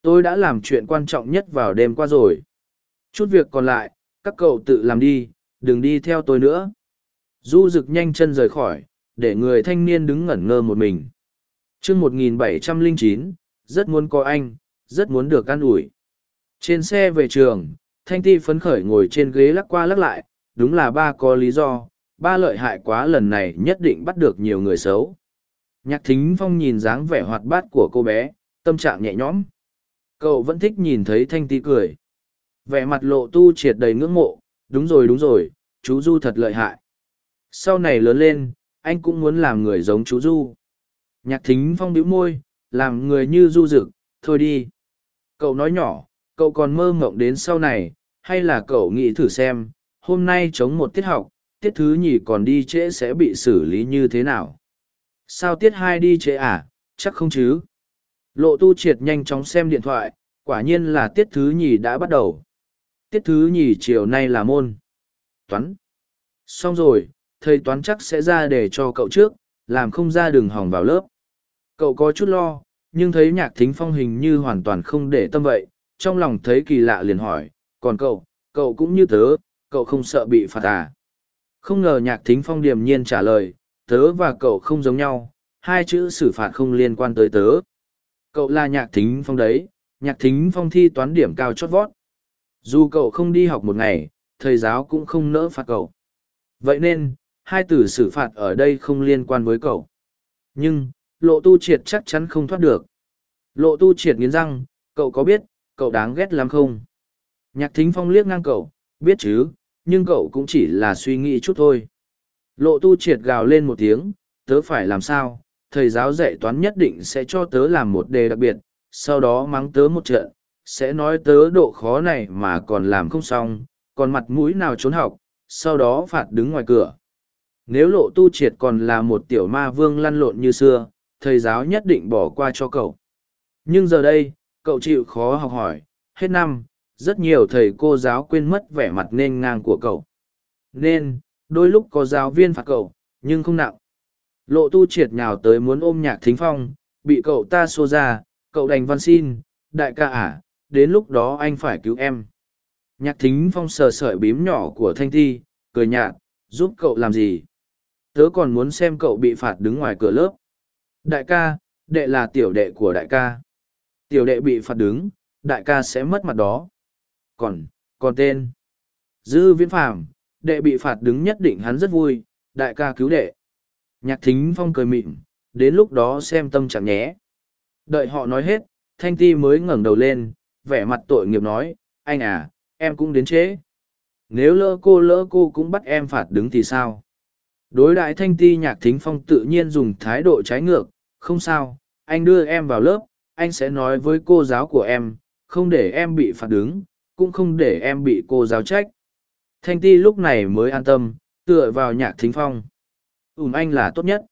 Tôi đã làm chuyện quan trọng nhất vào đêm qua rồi. Chút việc còn lại, các cậu tự làm đi, đừng đi theo tôi nữa. Du rực nhanh chân rời khỏi, để người thanh niên đứng ngẩn ngơ một mình. chương 1709, rất muốn có anh, rất muốn được ăn ủi. Trên xe về trường, Thanh Ti phấn khởi ngồi trên ghế lắc qua lắc lại, đúng là ba có lý do, ba lợi hại quá lần này nhất định bắt được nhiều người xấu. Nhạc thính phong nhìn dáng vẻ hoạt bát của cô bé, tâm trạng nhẹ nhõm. Cậu vẫn thích nhìn thấy Thanh Ti cười. Vẻ mặt lộ tu triệt đầy ngưỡng mộ, đúng rồi đúng rồi, chú Du thật lợi hại. Sau này lớn lên, anh cũng muốn làm người giống chú Du. Nhạc thính phong bĩu môi, làm người như Du Dực, thôi đi. Cậu nói nhỏ, cậu còn mơ mộng đến sau này, hay là cậu nghĩ thử xem, hôm nay chống một tiết học, tiết thứ nhì còn đi trễ sẽ bị xử lý như thế nào? Sao tiết hai đi trễ à? Chắc không chứ. Lộ tu triệt nhanh chóng xem điện thoại, quả nhiên là tiết thứ nhì đã bắt đầu. Tiết thứ nhì chiều nay là môn. Toán. Xong rồi, thầy toán chắc sẽ ra để cho cậu trước, làm không ra đường hỏng vào lớp. Cậu có chút lo, nhưng thấy nhạc thính phong hình như hoàn toàn không để tâm vậy, trong lòng thấy kỳ lạ liền hỏi, còn cậu, cậu cũng như tớ, cậu không sợ bị phạt à? Không ngờ nhạc thính phong điềm nhiên trả lời, tớ và cậu không giống nhau, hai chữ xử phạt không liên quan tới tớ. Cậu là nhạc thính phong đấy, nhạc thính phong thi toán điểm cao chót vót. Dù cậu không đi học một ngày, thầy giáo cũng không nỡ phạt cậu. Vậy nên, hai từ xử phạt ở đây không liên quan với cậu. Nhưng, lộ tu triệt chắc chắn không thoát được. Lộ tu triệt nghiến răng, cậu có biết, cậu đáng ghét lắm không? Nhạc thính phong liếc ngang cậu, biết chứ, nhưng cậu cũng chỉ là suy nghĩ chút thôi. Lộ tu triệt gào lên một tiếng, tớ phải làm sao, thầy giáo dạy toán nhất định sẽ cho tớ làm một đề đặc biệt, sau đó mắng tớ một trận, sẽ nói tớ độ khó này mà còn làm không xong, còn mặt mũi nào trốn học, sau đó phạt đứng ngoài cửa. Nếu lộ tu triệt còn là một tiểu ma vương lăn lộn như xưa, thầy giáo nhất định bỏ qua cho cậu. Nhưng giờ đây, cậu chịu khó học hỏi, hết năm, rất nhiều thầy cô giáo quên mất vẻ mặt nên ngang của cậu. Nên, đôi lúc có giáo viên phạt cậu, nhưng không nặng. Lộ tu triệt nhào tới muốn ôm nhạc thính phong, bị cậu ta xô ra, cậu đành văn xin, đại ca à, đến lúc đó anh phải cứu em. nhạc thính phong sờ sợi bím nhỏ của thanh thi cười nhạt giúp cậu làm gì tớ còn muốn xem cậu bị phạt đứng ngoài cửa lớp đại ca đệ là tiểu đệ của đại ca tiểu đệ bị phạt đứng, đại ca sẽ mất mặt đó. Còn còn tên. Dư viễn phàm, đệ bị phạt đứng nhất định hắn rất vui, đại ca cứu đệ. Nhạc thính phong cười mịn, đến lúc đó xem tâm trạng nhé. Đợi họ nói hết, thanh ti mới ngẩng đầu lên, vẻ mặt tội nghiệp nói, anh à em cũng đến trễ. Nếu lỡ cô lỡ cô cũng bắt em phạt đứng thì sao? Đối đại thanh ti, nhạc thính phong tự nhiên dùng thái độ trái ngược, không sao, anh đưa em vào lớp anh sẽ nói với cô giáo của em, không để em bị phạt đứng, cũng không để em bị cô giáo trách. Thanh ti lúc này mới an tâm, tựa vào nhạc thính phong. Ùm anh là tốt nhất.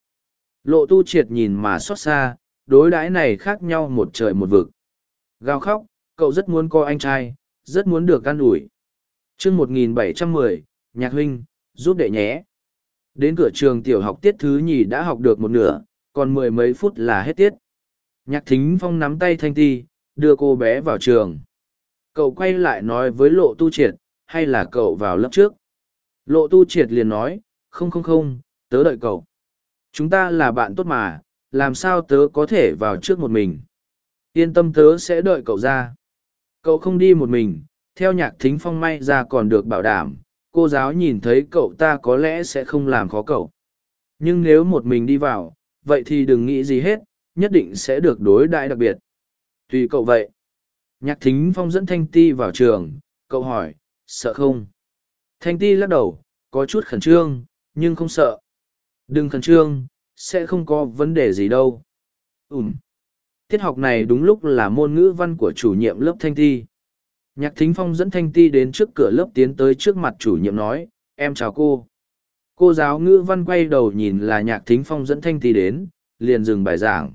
Lộ tu triệt nhìn mà xót xa, đối đãi này khác nhau một trời một vực. Gào khóc, cậu rất muốn coi anh trai, rất muốn được can ủi. Chương một nghìn bảy trăm mười, nhạc huynh, giúp đệ nhé. Đến cửa trường tiểu học tiết thứ nhì đã học được một nửa, còn mười mấy phút là hết tiết nhạc thính phong nắm tay thanh ti, đưa cô bé vào trường. Cậu quay lại nói với lộ tu triệt, hay là cậu vào lớp trước? Lộ tu triệt liền nói, không không không, tớ đợi cậu. Chúng ta là bạn tốt mà, làm sao tớ có thể vào trước một mình? Yên tâm tớ sẽ đợi cậu ra. Cậu không đi một mình, theo nhạc thính phong may ra còn được bảo đảm, cô giáo nhìn thấy cậu ta có lẽ sẽ không làm khó cậu. Nhưng nếu một mình đi vào, vậy thì đừng nghĩ gì hết nhất định sẽ được đối đãi đặc biệt. Tùy cậu vậy. Nhạc thính phong dẫn thanh ti vào trường, cậu hỏi, sợ không? Thanh ti lắc đầu, có chút khẩn trương, nhưng không sợ. Đừng khẩn trương, sẽ không có vấn đề gì đâu. Ừm. tiết học này đúng lúc là môn ngữ văn của chủ nhiệm lớp thanh ti. Nhạc thính phong dẫn thanh ti đến trước cửa lớp tiến tới trước mặt chủ nhiệm nói, em chào cô. Cô giáo ngữ văn quay đầu nhìn là nhạc thính phong dẫn thanh ti đến, liền dừng bài giảng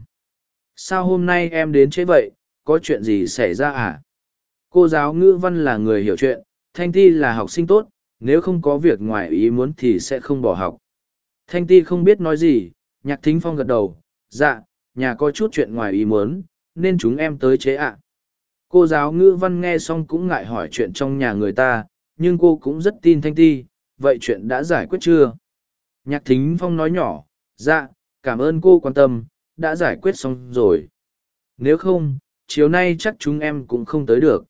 sao hôm nay em đến chế vậy? Có chuyện gì xảy ra à? Cô giáo ngữ văn là người hiểu chuyện, thanh ti là học sinh tốt, nếu không có việc ngoài ý muốn thì sẽ không bỏ học. Thanh ti không biết nói gì, nhạc thính phong gật đầu dạ nhà có chút chuyện ngoài ý muốn, nên chúng em tới chế ạ. Cô giáo ngữ văn nghe xong cũng ngại hỏi chuyện trong nhà người ta, nhưng cô cũng rất tin thanh ti, vậy chuyện đã giải quyết chưa? Nhạc thính phong nói nhỏ dạ cảm ơn cô quan tâm đã giải quyết xong rồi. Nếu không, chiều nay chắc chúng em cũng không tới được.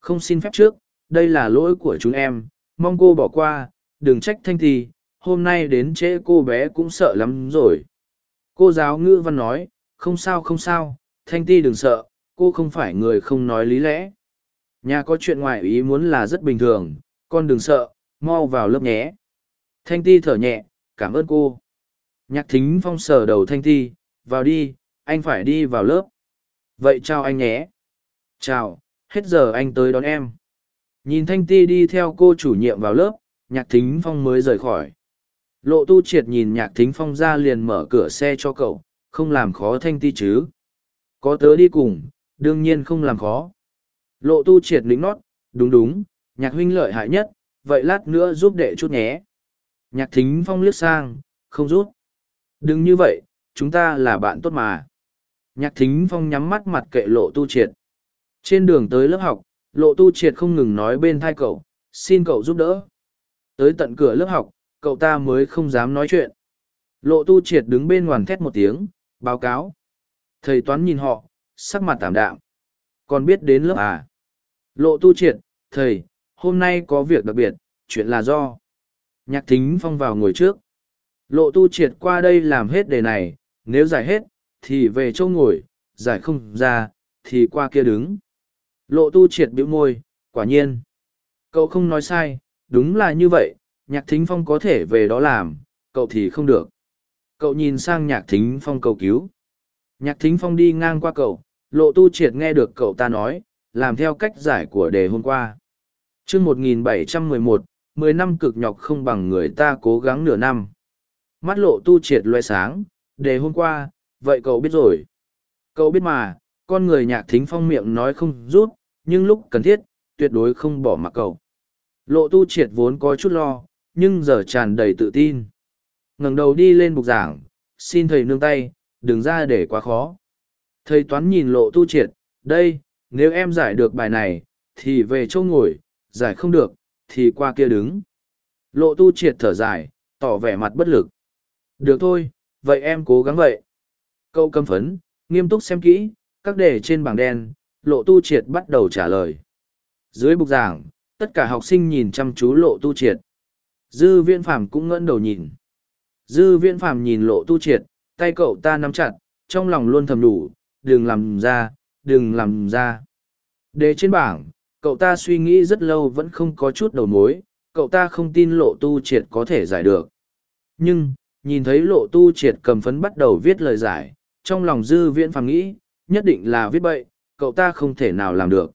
Không xin phép trước, đây là lỗi của chúng em. Mong cô bỏ qua, đừng trách thanh Thi. hôm nay đến trễ cô bé cũng sợ lắm rồi. Cô giáo ngữ văn nói, không sao không sao, thanh ti đừng sợ, cô không phải người không nói lý lẽ. Nhà có chuyện ngoài ý muốn là rất bình thường, con đừng sợ, mau vào lớp nhé. Thanh ti thở nhẹ, cảm ơn cô. Nhạc thính phong sờ đầu thanh ti vào đi, anh phải đi vào lớp. Vậy chào anh nhé. Chào, hết giờ anh tới đón em. Nhìn thanh ti đi theo cô chủ nhiệm vào lớp, nhạc thính phong mới rời khỏi. Lộ tu triệt nhìn nhạc thính phong ra liền mở cửa xe cho cậu, không làm khó thanh ti chứ. Có tớ đi cùng, đương nhiên không làm khó. Lộ tu triệt lính nót, đúng đúng, nhạc huynh lợi hại nhất, vậy lát nữa giúp đệ chút nhé. Nhạc thính phong liếc sang, không rút đừng như vậy chúng ta là bạn tốt mà. Nhạc thính phong nhắm mắt mặt kệ lộ tu triệt. Trên đường tới lớp học, lộ tu triệt không ngừng nói bên thai cậu, xin cậu giúp đỡ. Tới tận cửa lớp học, cậu ta mới không dám nói chuyện. Lộ tu triệt đứng bên ngoàn thét một tiếng, báo cáo. Thầy toán nhìn họ, sắc mặt tạm đạm. Còn biết đến lớp à? Lộ tu triệt, thầy, hôm nay có việc đặc biệt, chuyện là do. Nhạc thính phong vào ngồi trước. Lộ tu triệt qua đây làm hết đề này nếu giải hết, thì về chỗ ngồi, giải không ra, thì qua kia đứng. Lộ tu triệt bĩu môi, quả nhiên. Cậu không nói sai, đúng là như vậy, nhạc thính phong có thể về đó làm, cậu thì không được. Cậu nhìn sang nhạc thính phong cầu cứu. Nhạc thính phong đi ngang qua cậu, lộ tu triệt nghe được cậu ta nói, làm theo cách giải của đề hôm qua. Chương một nghìn bảy trăm mười một, mười năm cực nhọc không bằng người ta cố gắng nửa năm. Mắt lộ tu triệt loe sáng đề hôm qua vậy cậu biết rồi cậu biết mà con người nhạc thính phong miệng nói không rút nhưng lúc cần thiết tuyệt đối không bỏ mặc cậu lộ tu triệt vốn có chút lo nhưng giờ tràn đầy tự tin ngẩng đầu đi lên bục giảng xin thầy nương tay đừng ra để quá khó thầy toán nhìn lộ tu triệt đây nếu em giải được bài này thì về chỗ ngồi giải không được, thì qua kia đứng. Lộ tu triệt thở dài, tỏ vẻ mặt bất lực. Được thôi, vậy em cố gắng vậy. Cậu cầm phấn, nghiêm túc xem kỹ, các đề trên bảng đen, lộ tu triệt bắt đầu trả lời. Dưới bục giảng, tất cả học sinh nhìn chăm chú lộ tu triệt. Dư viễn phàm cũng ngẩng đầu nhìn. Dư viễn phàm nhìn lộ tu triệt, tay cậu ta nắm chặt, trong lòng luôn thầm đủ, đừng làm ra, đừng làm ra. Đề trên bảng, cậu ta suy nghĩ rất lâu vẫn không có chút đầu mối, cậu ta không tin lộ tu triệt có thể giải được. Nhưng, nhìn thấy lộ tu triệt cầm phấn bắt đầu viết lời giải, trong lòng dư viễn phàm nghĩ, nhất định là viết bậy, cậu ta không thể nào làm được.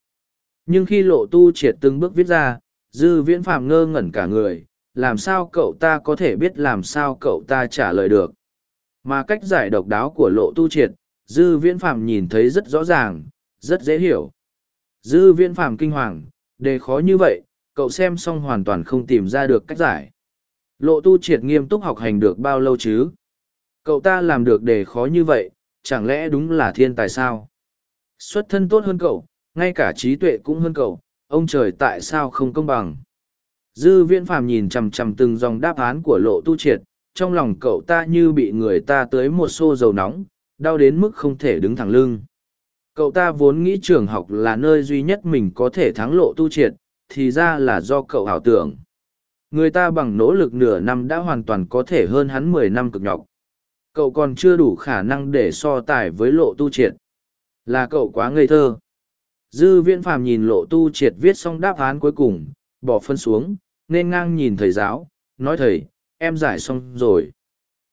Nhưng khi lộ tu triệt từng bước viết ra, dư viễn phàm ngơ ngẩn cả người, làm sao cậu ta có thể biết làm sao cậu ta trả lời được. Mà cách giải độc đáo của lộ tu triệt, dư viễn phàm nhìn thấy rất rõ ràng, rất dễ hiểu. Dư viễn phàm kinh hoàng, đề khó như vậy, cậu xem xong hoàn toàn không tìm ra được cách giải. Lộ tu triệt nghiêm túc học hành được bao lâu chứ? Cậu ta làm được đề khó như vậy, chẳng lẽ đúng là thiên tài sao? Xuất thân tốt hơn cậu, ngay cả trí tuệ cũng hơn cậu, ông trời tại sao không công bằng? Dư viễn phàm nhìn chằm chằm từng dòng đáp án của lộ tu triệt, trong lòng cậu ta như bị người ta tới một xô dầu nóng, đau đến mức không thể đứng thẳng lưng. Cậu ta vốn nghĩ trường học là nơi duy nhất mình có thể thắng lộ tu triệt, thì ra là do cậu ảo tưởng. Người ta bằng nỗ lực nửa năm đã hoàn toàn có thể hơn hắn mười năm cực nhọc. Cậu còn chưa đủ khả năng để so tài với lộ tu triệt. Là cậu quá ngây thơ. Dư viễn phàm nhìn lộ tu triệt viết xong đáp án cuối cùng, bỏ phân xuống, nên ngang nhìn thầy giáo, nói thầy, em giải xong rồi.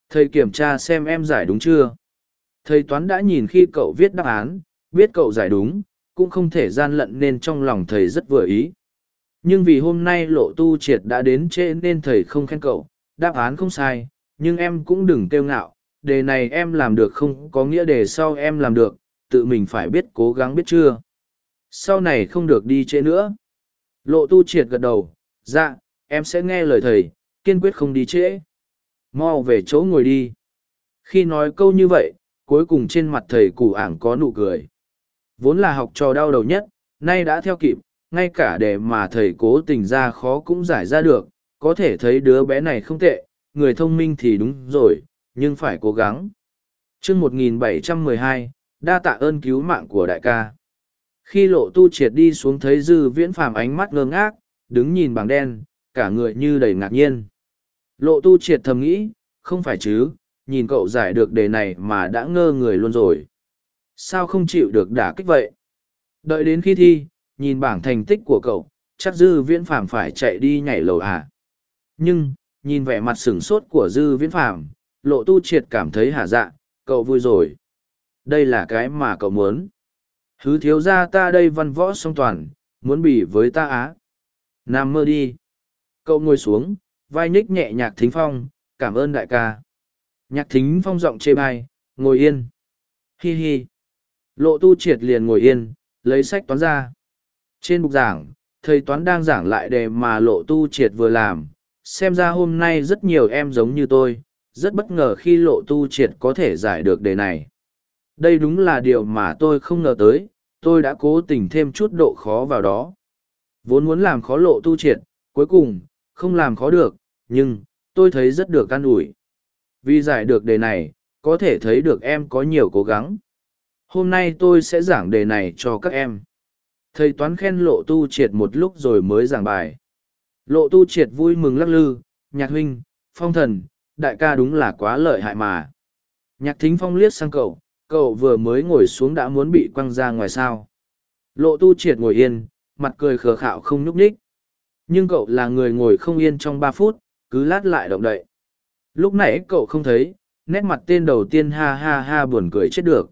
Thầy kiểm tra xem em giải đúng chưa. Thầy toán đã nhìn khi cậu viết đáp án, biết cậu giải đúng, cũng không thể gian lận nên trong lòng thầy rất vừa ý. Nhưng vì hôm nay lộ tu triệt đã đến trễ nên thầy không khen cậu, đáp án không sai, nhưng em cũng đừng kêu ngạo, đề này em làm được không có nghĩa đề sau em làm được, tự mình phải biết cố gắng biết chưa. Sau này không được đi trễ nữa. Lộ tu triệt gật đầu, dạ, em sẽ nghe lời thầy, kiên quyết không đi trễ. Mau về chỗ ngồi đi. Khi nói câu như vậy, cuối cùng trên mặt thầy củ ảng có nụ cười. Vốn là học trò đau đầu nhất, nay đã theo kịp, ngay cả để mà thầy cố tình ra khó cũng giải ra được, có thể thấy đứa bé này không tệ, người thông minh thì đúng rồi, nhưng phải cố gắng. chương 1712, đa tạ ơn cứu mạng của đại ca. Khi lộ tu triệt đi xuống thấy dư viễn phàm ánh mắt ngơ ngác, đứng nhìn bảng đen, cả người như đầy ngạc nhiên. Lộ tu triệt thầm nghĩ, không phải chứ, nhìn cậu giải được đề này mà đã ngơ người luôn rồi. Sao không chịu được đả kích vậy? Đợi đến khi thi, nhìn bảng thành tích của cậu, chắc dư viễn phàm phải chạy đi nhảy lầu à. Nhưng, nhìn vẻ mặt sửng sốt của dư viễn phàm, lộ tu triệt cảm thấy hả dạ, cậu vui rồi. Đây là cái mà cậu muốn. Hứ thiếu ra ta đây văn võ song toàn, muốn bỉ với ta á. Nam mơ đi. Cậu ngồi xuống, vai nhích nhẹ nhạc thính phong, cảm ơn đại ca. Nhạc thính phong giọng chê bai, ngồi yên. Hi hi. Lộ tu triệt liền ngồi yên, lấy sách toán ra. Trên bục giảng, thầy toán đang giảng lại đề mà lộ tu triệt vừa làm. Xem ra hôm nay rất nhiều em giống như tôi, rất bất ngờ khi lộ tu triệt có thể giải được đề này. Đây đúng là điều mà tôi không ngờ tới, tôi đã cố tình thêm chút độ khó vào đó. Vốn muốn làm khó lộ tu triệt, cuối cùng, không làm khó được, nhưng, tôi thấy rất được can ủi. Vì giải được đề này, có thể thấy được em có nhiều cố gắng. Hôm nay tôi sẽ giảng đề này cho các em. Thầy toán khen lộ tu triệt một lúc rồi mới giảng bài. Lộ tu triệt vui mừng lắc lư, nhạc huynh, phong thần, đại ca đúng là quá lợi hại mà. Nhạc thính phong liếc sang cậu, cậu vừa mới ngồi xuống đã muốn bị quăng ra ngoài sao. Lộ tu triệt ngồi yên, mặt cười khờ khạo không nhúc nhích. Nhưng cậu là người ngồi không yên trong ba phút, cứ lát lại động đậy. Lúc nãy cậu không thấy, nét mặt tên đầu tiên ha ha ha buồn cười chết được.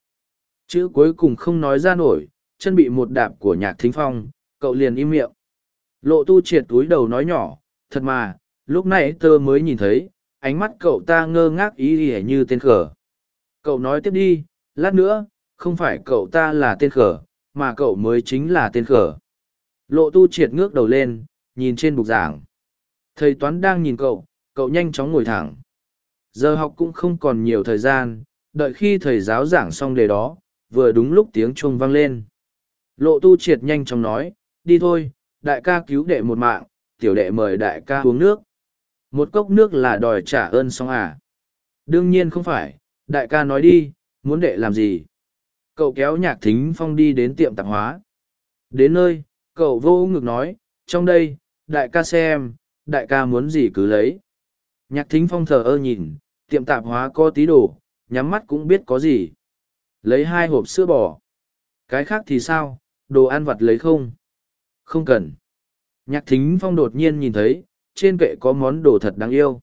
Chữ cuối cùng không nói ra nổi, chân bị một đạp của nhạc thính phong, cậu liền im miệng. Lộ tu triệt túi đầu nói nhỏ, thật mà, lúc nãy tơ mới nhìn thấy, ánh mắt cậu ta ngơ ngác ý ỉa như tên khở. Cậu nói tiếp đi, lát nữa, không phải cậu ta là tên khở, mà cậu mới chính là tên khở. Lộ tu triệt ngước đầu lên, nhìn trên bục giảng. Thầy Toán đang nhìn cậu, cậu nhanh chóng ngồi thẳng. Giờ học cũng không còn nhiều thời gian, đợi khi thầy giáo giảng xong đề đó, vừa đúng lúc tiếng chuông vang lên. Lộ tu triệt nhanh chóng nói, đi thôi, đại ca cứu đệ một mạng, tiểu đệ mời đại ca uống nước. Một cốc nước là đòi trả ơn xong à? Đương nhiên không phải, đại ca nói đi, muốn đệ làm gì? Cậu kéo nhạc thính phong đi đến tiệm tạp hóa. Đến nơi, cậu vô ngực nói, trong đây, đại ca xem, đại ca muốn gì cứ lấy. Nhạc thính phong thờ ơ nhìn, tiệm tạp hóa có tí đồ, nhắm mắt cũng biết có gì. Lấy hai hộp sữa bò. Cái khác thì sao, đồ ăn vặt lấy không? Không cần. Nhạc thính phong đột nhiên nhìn thấy, trên kệ có món đồ thật đáng yêu.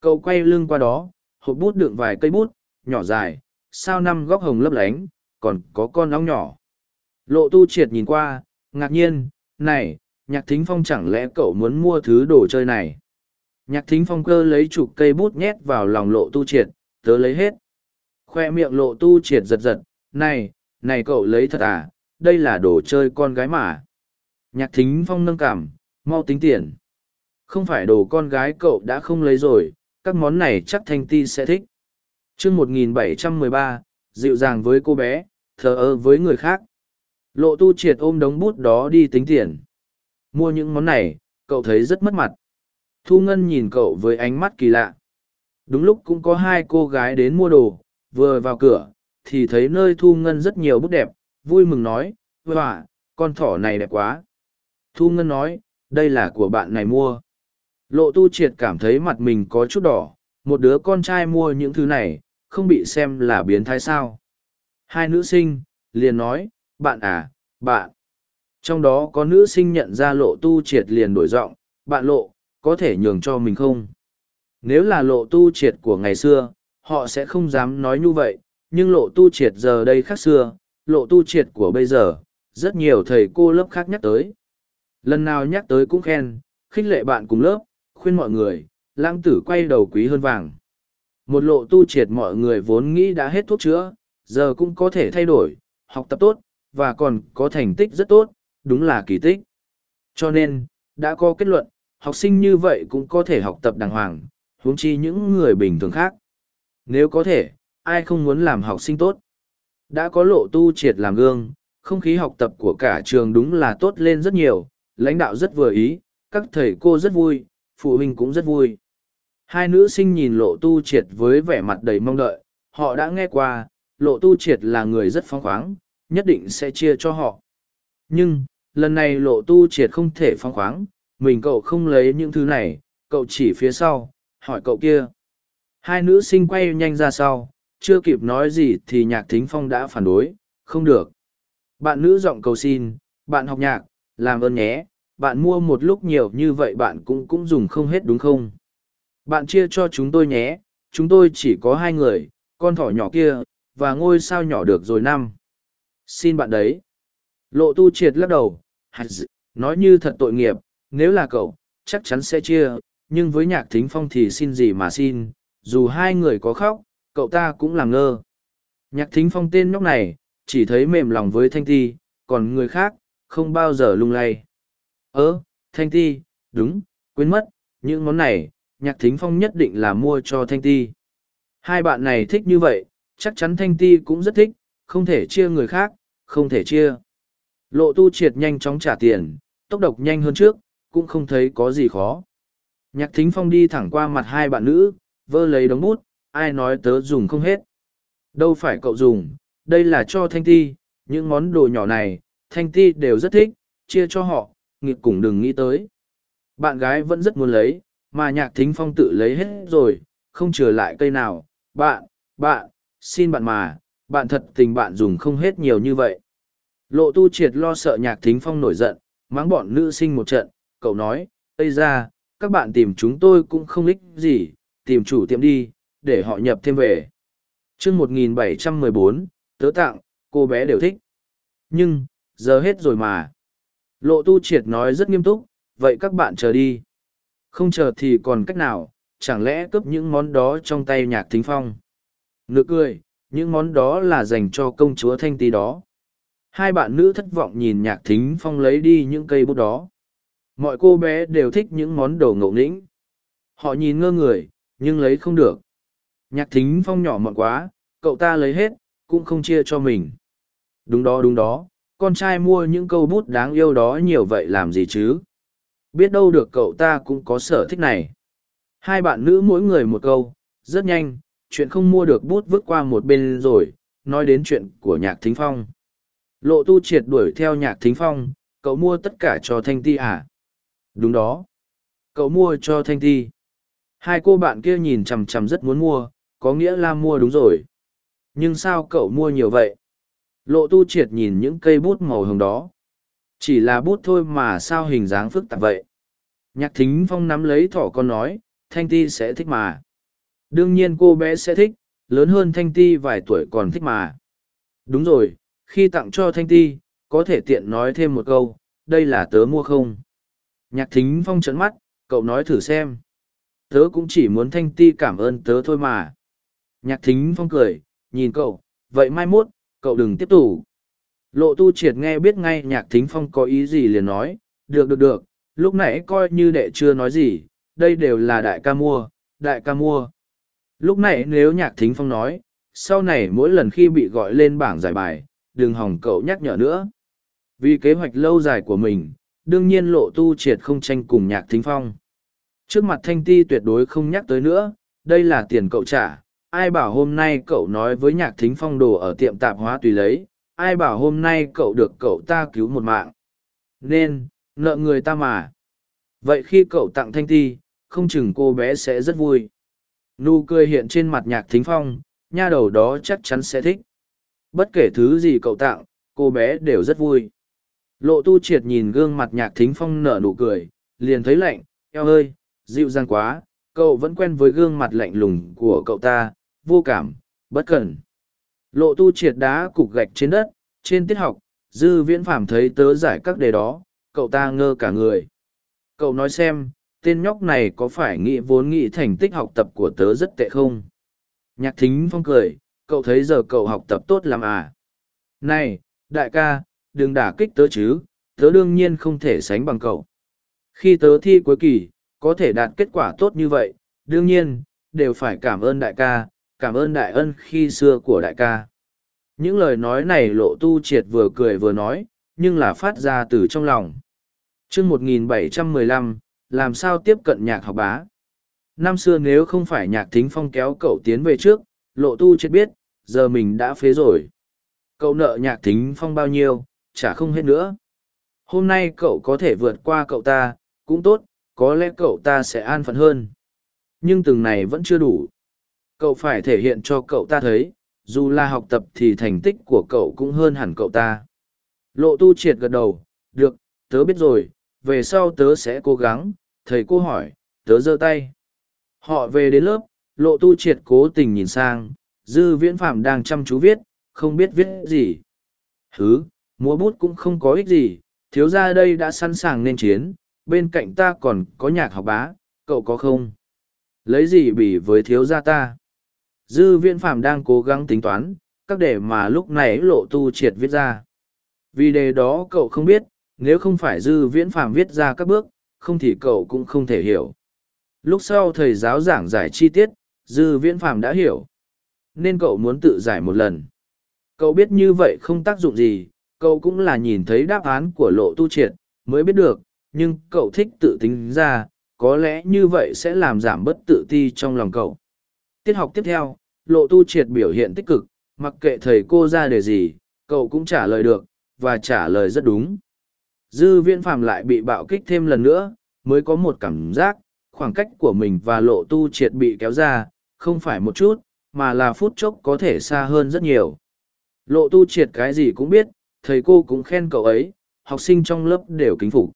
Cậu quay lưng qua đó, hộp bút đựng vài cây bút, nhỏ dài, sao năm góc hồng lấp lánh, còn có con óng nhỏ. Lộ tu triệt nhìn qua, ngạc nhiên, này, nhạc thính phong chẳng lẽ cậu muốn mua thứ đồ chơi này? Nhạc thính phong cơ lấy chục cây bút nhét vào lòng lộ tu triệt, tớ lấy hết. Khoe miệng lộ tu triệt giật giật, này, này cậu lấy thật à, đây là đồ chơi con gái mà. Nhạc thính phong nâng cảm, mau tính tiền. Không phải đồ con gái cậu đã không lấy rồi, các món này chắc thanh ti sẽ thích. chương 1713, dịu dàng với cô bé, thờ ơ với người khác. Lộ tu triệt ôm đống bút đó đi tính tiền. Mua những món này, cậu thấy rất mất mặt. Thu Ngân nhìn cậu với ánh mắt kỳ lạ. Đúng lúc cũng có hai cô gái đến mua đồ, vừa vào cửa, thì thấy nơi Thu Ngân rất nhiều bút đẹp, vui mừng nói, hòa, con thỏ này đẹp quá. Thu Ngân nói, đây là của bạn này mua. Lộ tu triệt cảm thấy mặt mình có chút đỏ, một đứa con trai mua những thứ này, không bị xem là biến thái sao. Hai nữ sinh, liền nói, bạn à, bạn. Trong đó có nữ sinh nhận ra lộ tu triệt liền đổi giọng, bạn lộ, có thể nhường cho mình không? Nếu là lộ tu triệt của ngày xưa, họ sẽ không dám nói như vậy, nhưng lộ tu triệt giờ đây khác xưa, lộ tu triệt của bây giờ, rất nhiều thầy cô lớp khác nhắc tới. Lần nào nhắc tới cũng khen, khích lệ bạn cùng lớp, khuyên mọi người, lãng tử quay đầu quý hơn vàng. Một lộ tu triệt mọi người vốn nghĩ đã hết thuốc chữa, giờ cũng có thể thay đổi, học tập tốt, và còn có thành tích rất tốt, đúng là kỳ tích. Cho nên, đã có kết luận, học sinh như vậy cũng có thể học tập đàng hoàng, huống chi những người bình thường khác. Nếu có thể, ai không muốn làm học sinh tốt? Đã có lộ tu triệt làm gương, không khí học tập của cả trường đúng là tốt lên rất nhiều, lãnh đạo rất vừa ý, các thầy cô rất vui, phụ huynh cũng rất vui. Hai nữ sinh nhìn lộ tu triệt với vẻ mặt đầy mong đợi, họ đã nghe qua, lộ tu triệt là người rất phóng khoáng, nhất định sẽ chia cho họ. Nhưng, lần này lộ tu triệt không thể phóng khoáng, mình cậu không lấy những thứ này, cậu chỉ phía sau, hỏi cậu kia. Hai nữ sinh quay nhanh ra sau, chưa kịp nói gì thì nhạc thính phong đã phản đối, không được. Bạn nữ giọng cầu xin, bạn học nhạc, làm ơn nhé, bạn mua một lúc nhiều như vậy bạn cũng cũng dùng không hết đúng không? Bạn chia cho chúng tôi nhé, chúng tôi chỉ có hai người, con thỏ nhỏ kia, và ngôi sao nhỏ được rồi năm. Xin bạn đấy. Lộ tu triệt lắc đầu, nói như thật tội nghiệp, nếu là cậu, chắc chắn sẽ chia, nhưng với nhạc thính phong thì xin gì mà xin, dù hai người có khóc, cậu ta cũng làm ngơ. Nhạc thính phong tên nhóc này, chỉ thấy mềm lòng với thanh ti, còn người khác, không bao giờ lung lay. Ơ, thanh ti, đúng, quên mất, những món này, nhạc thính phong nhất định là mua cho thanh ti. Hai bạn này thích như vậy, chắc chắn thanh ti cũng rất thích, không thể chia người khác, không thể chia. Lộ tu triệt nhanh chóng trả tiền, tốc độc nhanh hơn trước, cũng không thấy có gì khó. Nhạc thính phong đi thẳng qua mặt hai bạn nữ, vơ lấy đống bút, ai nói tớ dùng không hết. Đâu phải cậu dùng, đây là cho Thanh Ti, những món đồ nhỏ này, Thanh Ti đều rất thích, chia cho họ, nghiệp cũng đừng nghĩ tới. Bạn gái vẫn rất muốn lấy, mà nhạc thính phong tự lấy hết rồi, không trở lại cây nào. Bạn, bạn, xin bạn mà, bạn thật tình bạn dùng không hết nhiều như vậy. Lộ tu triệt lo sợ nhạc thính phong nổi giận, mắng bọn nữ sinh một trận, cậu nói, Ây ra, các bạn tìm chúng tôi cũng không ích gì, tìm chủ tiệm đi, để họ nhập thêm về. chương 1714, tớ tặng, cô bé đều thích. Nhưng, giờ hết rồi mà. Lộ tu triệt nói rất nghiêm túc, vậy các bạn chờ đi. Không chờ thì còn cách nào, chẳng lẽ cướp những món đó trong tay nhạc thính phong. Nực cười, những món đó là dành cho công chúa thanh tý đó. Hai bạn nữ thất vọng nhìn nhạc thính phong lấy đi những cây bút đó. Mọi cô bé đều thích những món đồ ngộ nghĩnh. Họ nhìn ngơ người, nhưng lấy không được. Nhạc thính phong nhỏ mọn quá, cậu ta lấy hết, cũng không chia cho mình. Đúng đó đúng đó, con trai mua những câu bút đáng yêu đó nhiều vậy làm gì chứ? Biết đâu được cậu ta cũng có sở thích này. Hai bạn nữ mỗi người một câu rất nhanh chuyện không mua được bút vứt qua một bên rồi nói đến chuyện của nhạc thính phong. Lộ tu triệt đuổi theo nhạc thính phong cậu mua tất cả cho thanh ti à? Đúng đó. Cậu mua cho thanh ti. Hai cô bạn kia nhìn chằm chằm rất muốn mua có nghĩa là mua đúng rồi. Nhưng sao cậu mua nhiều vậy? Lộ tu triệt nhìn những cây bút màu hồng đó. Chỉ là bút thôi mà sao hình dáng phức tạp vậy? Nhạc thính phong nắm lấy thỏ con nói, thanh ti sẽ thích mà. Đương nhiên cô bé sẽ thích, lớn hơn thanh ti vài tuổi còn thích mà. Đúng rồi, khi tặng cho thanh ti, có thể tiện nói thêm một câu, đây là tớ mua không? Nhạc thính phong trấn mắt, cậu nói thử xem. Tớ cũng chỉ muốn thanh ti cảm ơn tớ thôi mà nhạc thính phong cười, nhìn cậu, vậy mai mốt, cậu đừng tiếp tục. Lộ tu triệt nghe biết ngay nhạc thính phong có ý gì liền nói, được được được, lúc nãy coi như đệ chưa nói gì, đây đều là đại ca mua, đại ca mua. Lúc nãy nếu nhạc thính phong nói, sau này mỗi lần khi bị gọi lên bảng giải bài, đừng hỏng cậu nhắc nhở nữa. Vì kế hoạch lâu dài của mình, đương nhiên lộ tu triệt không tranh cùng nhạc thính phong. Trước mặt thanh ti tuyệt đối không nhắc tới nữa, đây là tiền cậu trả ai bảo hôm nay cậu nói với nhạc thính phong đồ ở tiệm tạp hóa tùy lấy, ai bảo hôm nay cậu được cậu ta cứu một mạng? Nên, nợ người ta mà. Vậy khi cậu tặng thanh ti, không chừng cô bé sẽ rất vui. Nụ cười hiện trên mặt nhạc thính phong, nha đầu đó chắc chắn sẽ thích. Bất kể thứ gì cậu tặng, cô bé đều rất vui. Lộ tu triệt nhìn gương mặt nhạc thính phong nở nụ cười, liền thấy lạnh, eo ơi, dịu dàng quá, cậu vẫn quen với gương mặt lạnh lùng của cậu ta vô cảm, bất cẩn. Lộ tu triệt đá cục gạch trên đất, trên tiết học, dư viễn phàm thấy tớ giải các đề đó, cậu ta ngơ cả người. Cậu nói xem, tên nhóc này có phải nghĩ vốn nghĩ thành tích học tập của tớ rất tệ không? Nhạc thính phong cười, cậu thấy giờ cậu học tập tốt lắm à? Này, đại ca, đừng đả kích tớ chứ, tớ đương nhiên không thể sánh bằng cậu. Khi tớ thi cuối kỳ, có thể đạt kết quả tốt như vậy, đương nhiên, đều phải cảm ơn đại ca cảm ơn đại ân khi xưa của đại ca. Những lời nói này lộ tu triệt vừa cười vừa nói, nhưng là phát ra từ trong lòng. Chương một nghìn bảy trăm mười lăm, làm sao tiếp cận nhạc học bá? Năm xưa nếu không phải nhạc thính phong kéo cậu tiến về trước, lộ tu triệt biết, giờ mình đã phế rồi. Cậu nợ nhạc thính phong bao nhiêu, chả không hết nữa. Hôm nay cậu có thể vượt qua cậu ta, cũng tốt, có lẽ cậu ta sẽ an phận hơn. Nhưng từng này vẫn chưa đủ cậu phải thể hiện cho cậu ta thấy, dù là học tập thì thành tích của cậu cũng hơn hẳn cậu ta. Lộ tu triệt gật đầu, được, tớ biết rồi, về sau tớ sẽ cố gắng. Thầy cô hỏi, tớ giơ tay. Họ về đến lớp, lộ tu triệt cố tình nhìn sang, dư viễn phạm đang chăm chú viết, không biết viết gì. Hứ, múa bút cũng không có ích gì, thiếu gia đây đã sẵn sàng nên chiến, bên cạnh ta còn có nhạc học bá, cậu có không? Lấy gì bỉ với thiếu gia ta? Dư viễn phạm đang cố gắng tính toán, các đề mà lúc này lộ tu triệt viết ra. Vì đề đó cậu không biết, nếu không phải dư viễn phạm viết ra các bước, không thì cậu cũng không thể hiểu. Lúc sau thầy giáo giảng giải chi tiết, dư viễn phạm đã hiểu. Nên cậu muốn tự giải một lần. Cậu biết như vậy không tác dụng gì, cậu cũng là nhìn thấy đáp án của lộ tu triệt, mới biết được, nhưng cậu thích tự tính ra, có lẽ như vậy sẽ làm giảm bất tự ti trong lòng cậu tiết học tiếp theo, lộ tu triệt biểu hiện tích cực, mặc kệ thầy cô ra đề gì, cậu cũng trả lời được, và trả lời rất đúng. Dư viễn phàm lại bị bạo kích thêm lần nữa, mới có một cảm giác, khoảng cách của mình và lộ tu triệt bị kéo ra, không phải một chút, mà là phút chốc có thể xa hơn rất nhiều. Lộ tu triệt cái gì cũng biết, thầy cô cũng khen cậu ấy, học sinh trong lớp đều kính phục.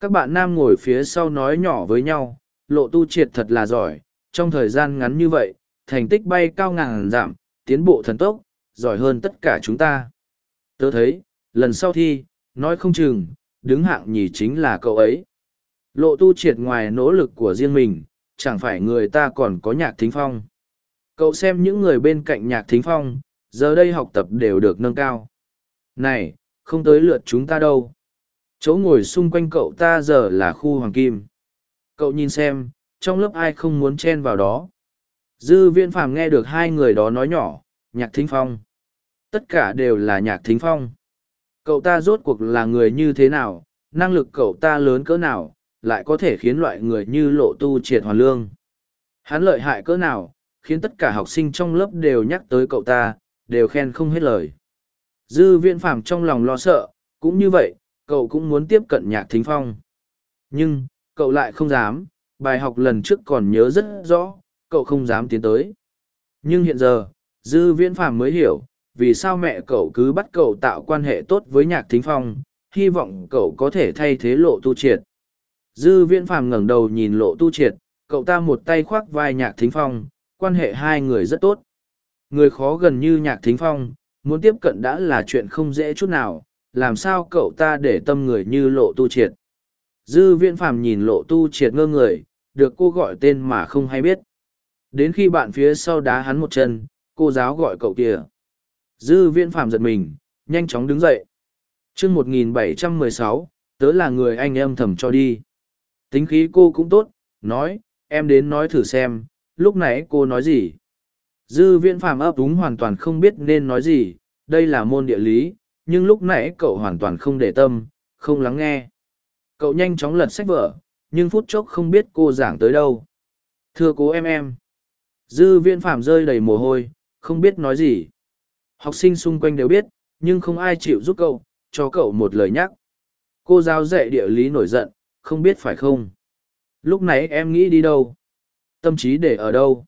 Các bạn nam ngồi phía sau nói nhỏ với nhau, lộ tu triệt thật là giỏi trong thời gian ngắn như vậy, thành tích bay cao ngàn giảm, tiến bộ thần tốc, giỏi hơn tất cả chúng ta. Tớ thấy, lần sau thi, nói không chừng, đứng hạng nhì chính là cậu ấy. Lộ tu triệt ngoài nỗ lực của riêng mình, chẳng phải người ta còn có nhạc thính phong. Cậu xem những người bên cạnh nhạc thính phong, giờ đây học tập đều được nâng cao. Này, không tới lượt chúng ta đâu. Chỗ ngồi xung quanh cậu ta giờ là khu hoàng kim. Cậu nhìn xem trong lớp ai không muốn chen vào đó dư viễn phàm nghe được hai người đó nói nhỏ nhạc thính phong tất cả đều là nhạc thính phong Cậu ta rốt cuộc là người như thế nào, năng lực cậu ta lớn cỡ nào, lại có thể khiến loại người như lộ tu triệt hoàn lương. Hắn lợi hại cỡ nào, khiến tất cả học sinh trong lớp đều nhắc tới cậu ta, đều khen không hết lời. Dư viễn phàm trong lòng lo sợ, cũng như vậy, cậu cũng muốn tiếp cận nhạc thính phong. Nhưng, cậu lại không dám, bài học lần trước còn nhớ rất rõ, cậu không dám tiến tới. Nhưng hiện giờ, dư viễn phàm mới hiểu, vì sao mẹ cậu cứ bắt cậu tạo quan hệ tốt với nhạc thính phong, hy vọng cậu có thể thay thế lộ tu triệt. Dư viễn phàm ngẩng đầu nhìn lộ tu triệt, cậu ta một tay khoác vai nhạc thính phong, quan hệ hai người rất tốt. Người khó gần như nhạc thính phong, muốn tiếp cận đã là chuyện không dễ chút nào, làm sao cậu ta để tâm người như lộ tu triệt. Dư viễn phàm nhìn lộ tu triệt ngơ người, được cô gọi tên mà không hay biết. Đến khi bạn phía sau đá hắn một chân, cô giáo gọi cậu kìa. Dư viễn phàm giật mình, nhanh chóng đứng dậy. chương 1716, tớ là người anh em thầm cho đi. Tính khí cô cũng tốt, nói, em đến nói thử xem, lúc nãy cô nói gì. Dư viễn phàm ấp úng hoàn toàn không biết nên nói gì, đây là môn địa lý, nhưng lúc nãy cậu hoàn toàn không để tâm, không lắng nghe. Cậu nhanh chóng lật sách vở, nhưng phút chốc không biết cô giảng tới đâu. Thưa cố em em. Dư viễn phạm rơi đầy mồ hôi, không biết nói gì. Học sinh xung quanh đều biết, nhưng không ai chịu giúp cậu, cho cậu một lời nhắc. Cô giáo dạy địa lý nổi giận, không biết phải không? Lúc nãy em nghĩ đi đâu? Tâm trí để ở đâu?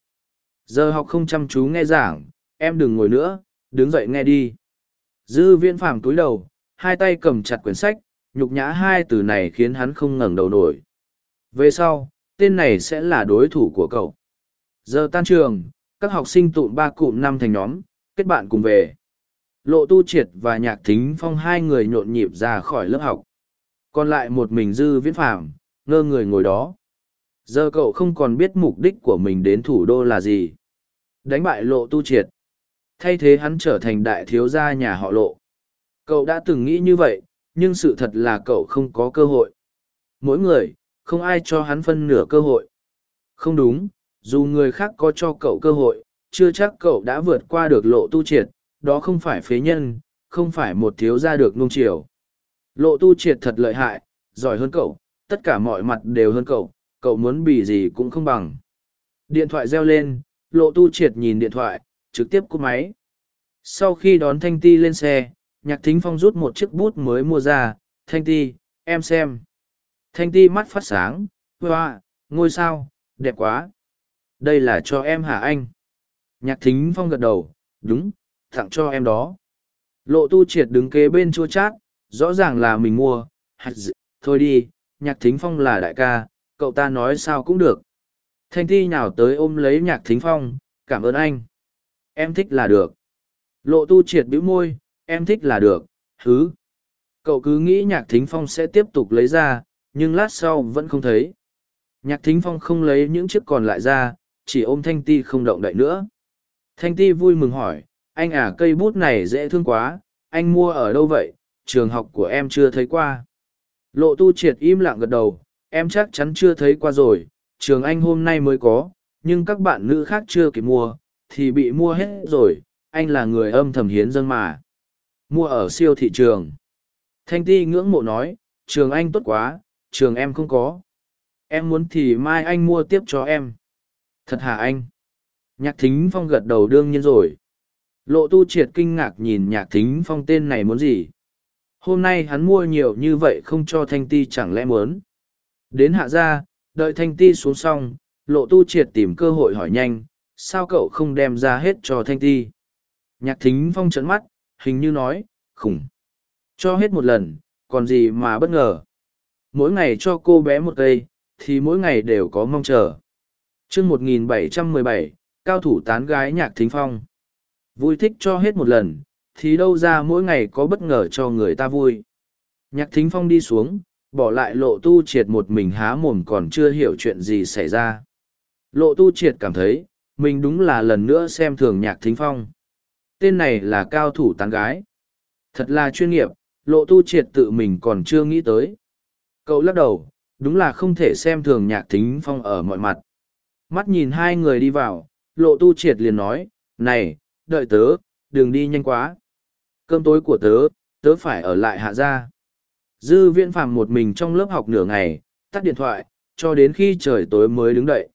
Giờ học không chăm chú nghe giảng, em đừng ngồi nữa, đứng dậy nghe đi. Dư viễn phàm túi đầu, hai tay cầm chặt quyển sách, nhục nhã hai từ này khiến hắn không ngẩng đầu nổi. Về sau, tên này sẽ là đối thủ của cậu. Giờ tan trường, các học sinh tụm ba cụm năm thành nhóm, kết bạn cùng về. Lộ tu triệt và nhạc thính phong hai người nhộn nhịp ra khỏi lớp học. Còn lại một mình dư viễn phàm, ngơ người ngồi đó. Giờ cậu không còn biết mục đích của mình đến thủ đô là gì. Đánh bại lộ tu triệt. Thay thế hắn trở thành đại thiếu gia nhà họ lộ. Cậu đã từng nghĩ như vậy, nhưng sự thật là cậu không có cơ hội. Mỗi người, không ai cho hắn phân nửa cơ hội. Không đúng, dù người khác có cho cậu cơ hội, chưa chắc cậu đã vượt qua được lộ tu triệt, đó không phải phế nhân, không phải một thiếu gia được nung chiều. Lộ tu triệt thật lợi hại, giỏi hơn cậu, tất cả mọi mặt đều hơn cậu, cậu muốn bị gì cũng không bằng. Điện thoại reo lên, lộ tu triệt nhìn điện thoại, trực tiếp cúp máy. Sau khi đón Thanh Ti lên xe, Nhạc Thính Phong rút một chiếc bút mới mua ra, Thanh Ti, em xem. Thanh Ti mắt phát sáng, hoa, ngôi sao, đẹp quá. Đây là cho em hả anh? Nhạc Thính Phong gật đầu, đúng, tặng cho em đó. Lộ tu triệt đứng kế bên chua chát, rõ ràng là mình mua, thôi đi, Nhạc Thính Phong là đại ca, cậu ta nói sao cũng được. Thanh Ti nhào tới ôm lấy Nhạc Thính Phong, cảm ơn anh. Em thích là được. Lộ tu triệt bĩu môi, em thích là được, Thứ. Cậu cứ nghĩ nhạc thính phong sẽ tiếp tục lấy ra, nhưng lát sau vẫn không thấy. Nhạc thính phong không lấy những chiếc còn lại ra, chỉ ôm Thanh Ti không động đậy nữa. Thanh Ti vui mừng hỏi, anh à cây bút này dễ thương quá, anh mua ở đâu vậy, trường học của em chưa thấy qua. Lộ tu triệt im lặng gật đầu, em chắc chắn chưa thấy qua rồi, trường anh hôm nay mới có, nhưng các bạn nữ khác chưa kịp mua, thì bị mua hết rồi, anh là người âm thầm hiến dân mà. Mua ở siêu thị trường. Thanh ti ngưỡng mộ nói, trường anh tốt quá, trường em không có. Em muốn thì mai anh mua tiếp cho em. Thật hả anh? Nhạc thính phong gật đầu đương nhiên rồi. Lộ tu triệt kinh ngạc nhìn nhạc thính phong tên này muốn gì. Hôm nay hắn mua nhiều như vậy không cho thanh ti chẳng lẽ muốn. Đến hạ gia đợi thanh ti xuống xong, lộ tu triệt tìm cơ hội hỏi nhanh, sao cậu không đem ra hết cho thanh ti nhạc thính phong trấn mắt hình như nói khủng cho hết một lần còn gì mà bất ngờ mỗi ngày cho cô bé một cây thì mỗi ngày đều có mong chờ chương một nghìn bảy trăm mười bảy cao thủ tán gái nhạc thính phong vui thích cho hết một lần thì đâu ra mỗi ngày có bất ngờ cho người ta vui nhạc thính phong đi xuống bỏ lại lộ tu triệt một mình há mồm còn chưa hiểu chuyện gì xảy ra lộ tu triệt cảm thấy mình đúng là lần nữa xem thường nhạc thính phong. Tên này là cao thủ tán gái. Thật là chuyên nghiệp, lộ tu triệt tự mình còn chưa nghĩ tới. Cậu lắc đầu, đúng là không thể xem thường nhạc thính phong ở mọi mặt. Mắt nhìn hai người đi vào, lộ tu triệt liền nói, này, đợi tớ, đừng đi nhanh quá. Cơm tối của tớ, tớ phải ở lại hạ gia. Dư viễn phàm một mình trong lớp học nửa ngày, tắt điện thoại, cho đến khi trời tối mới đứng đậy.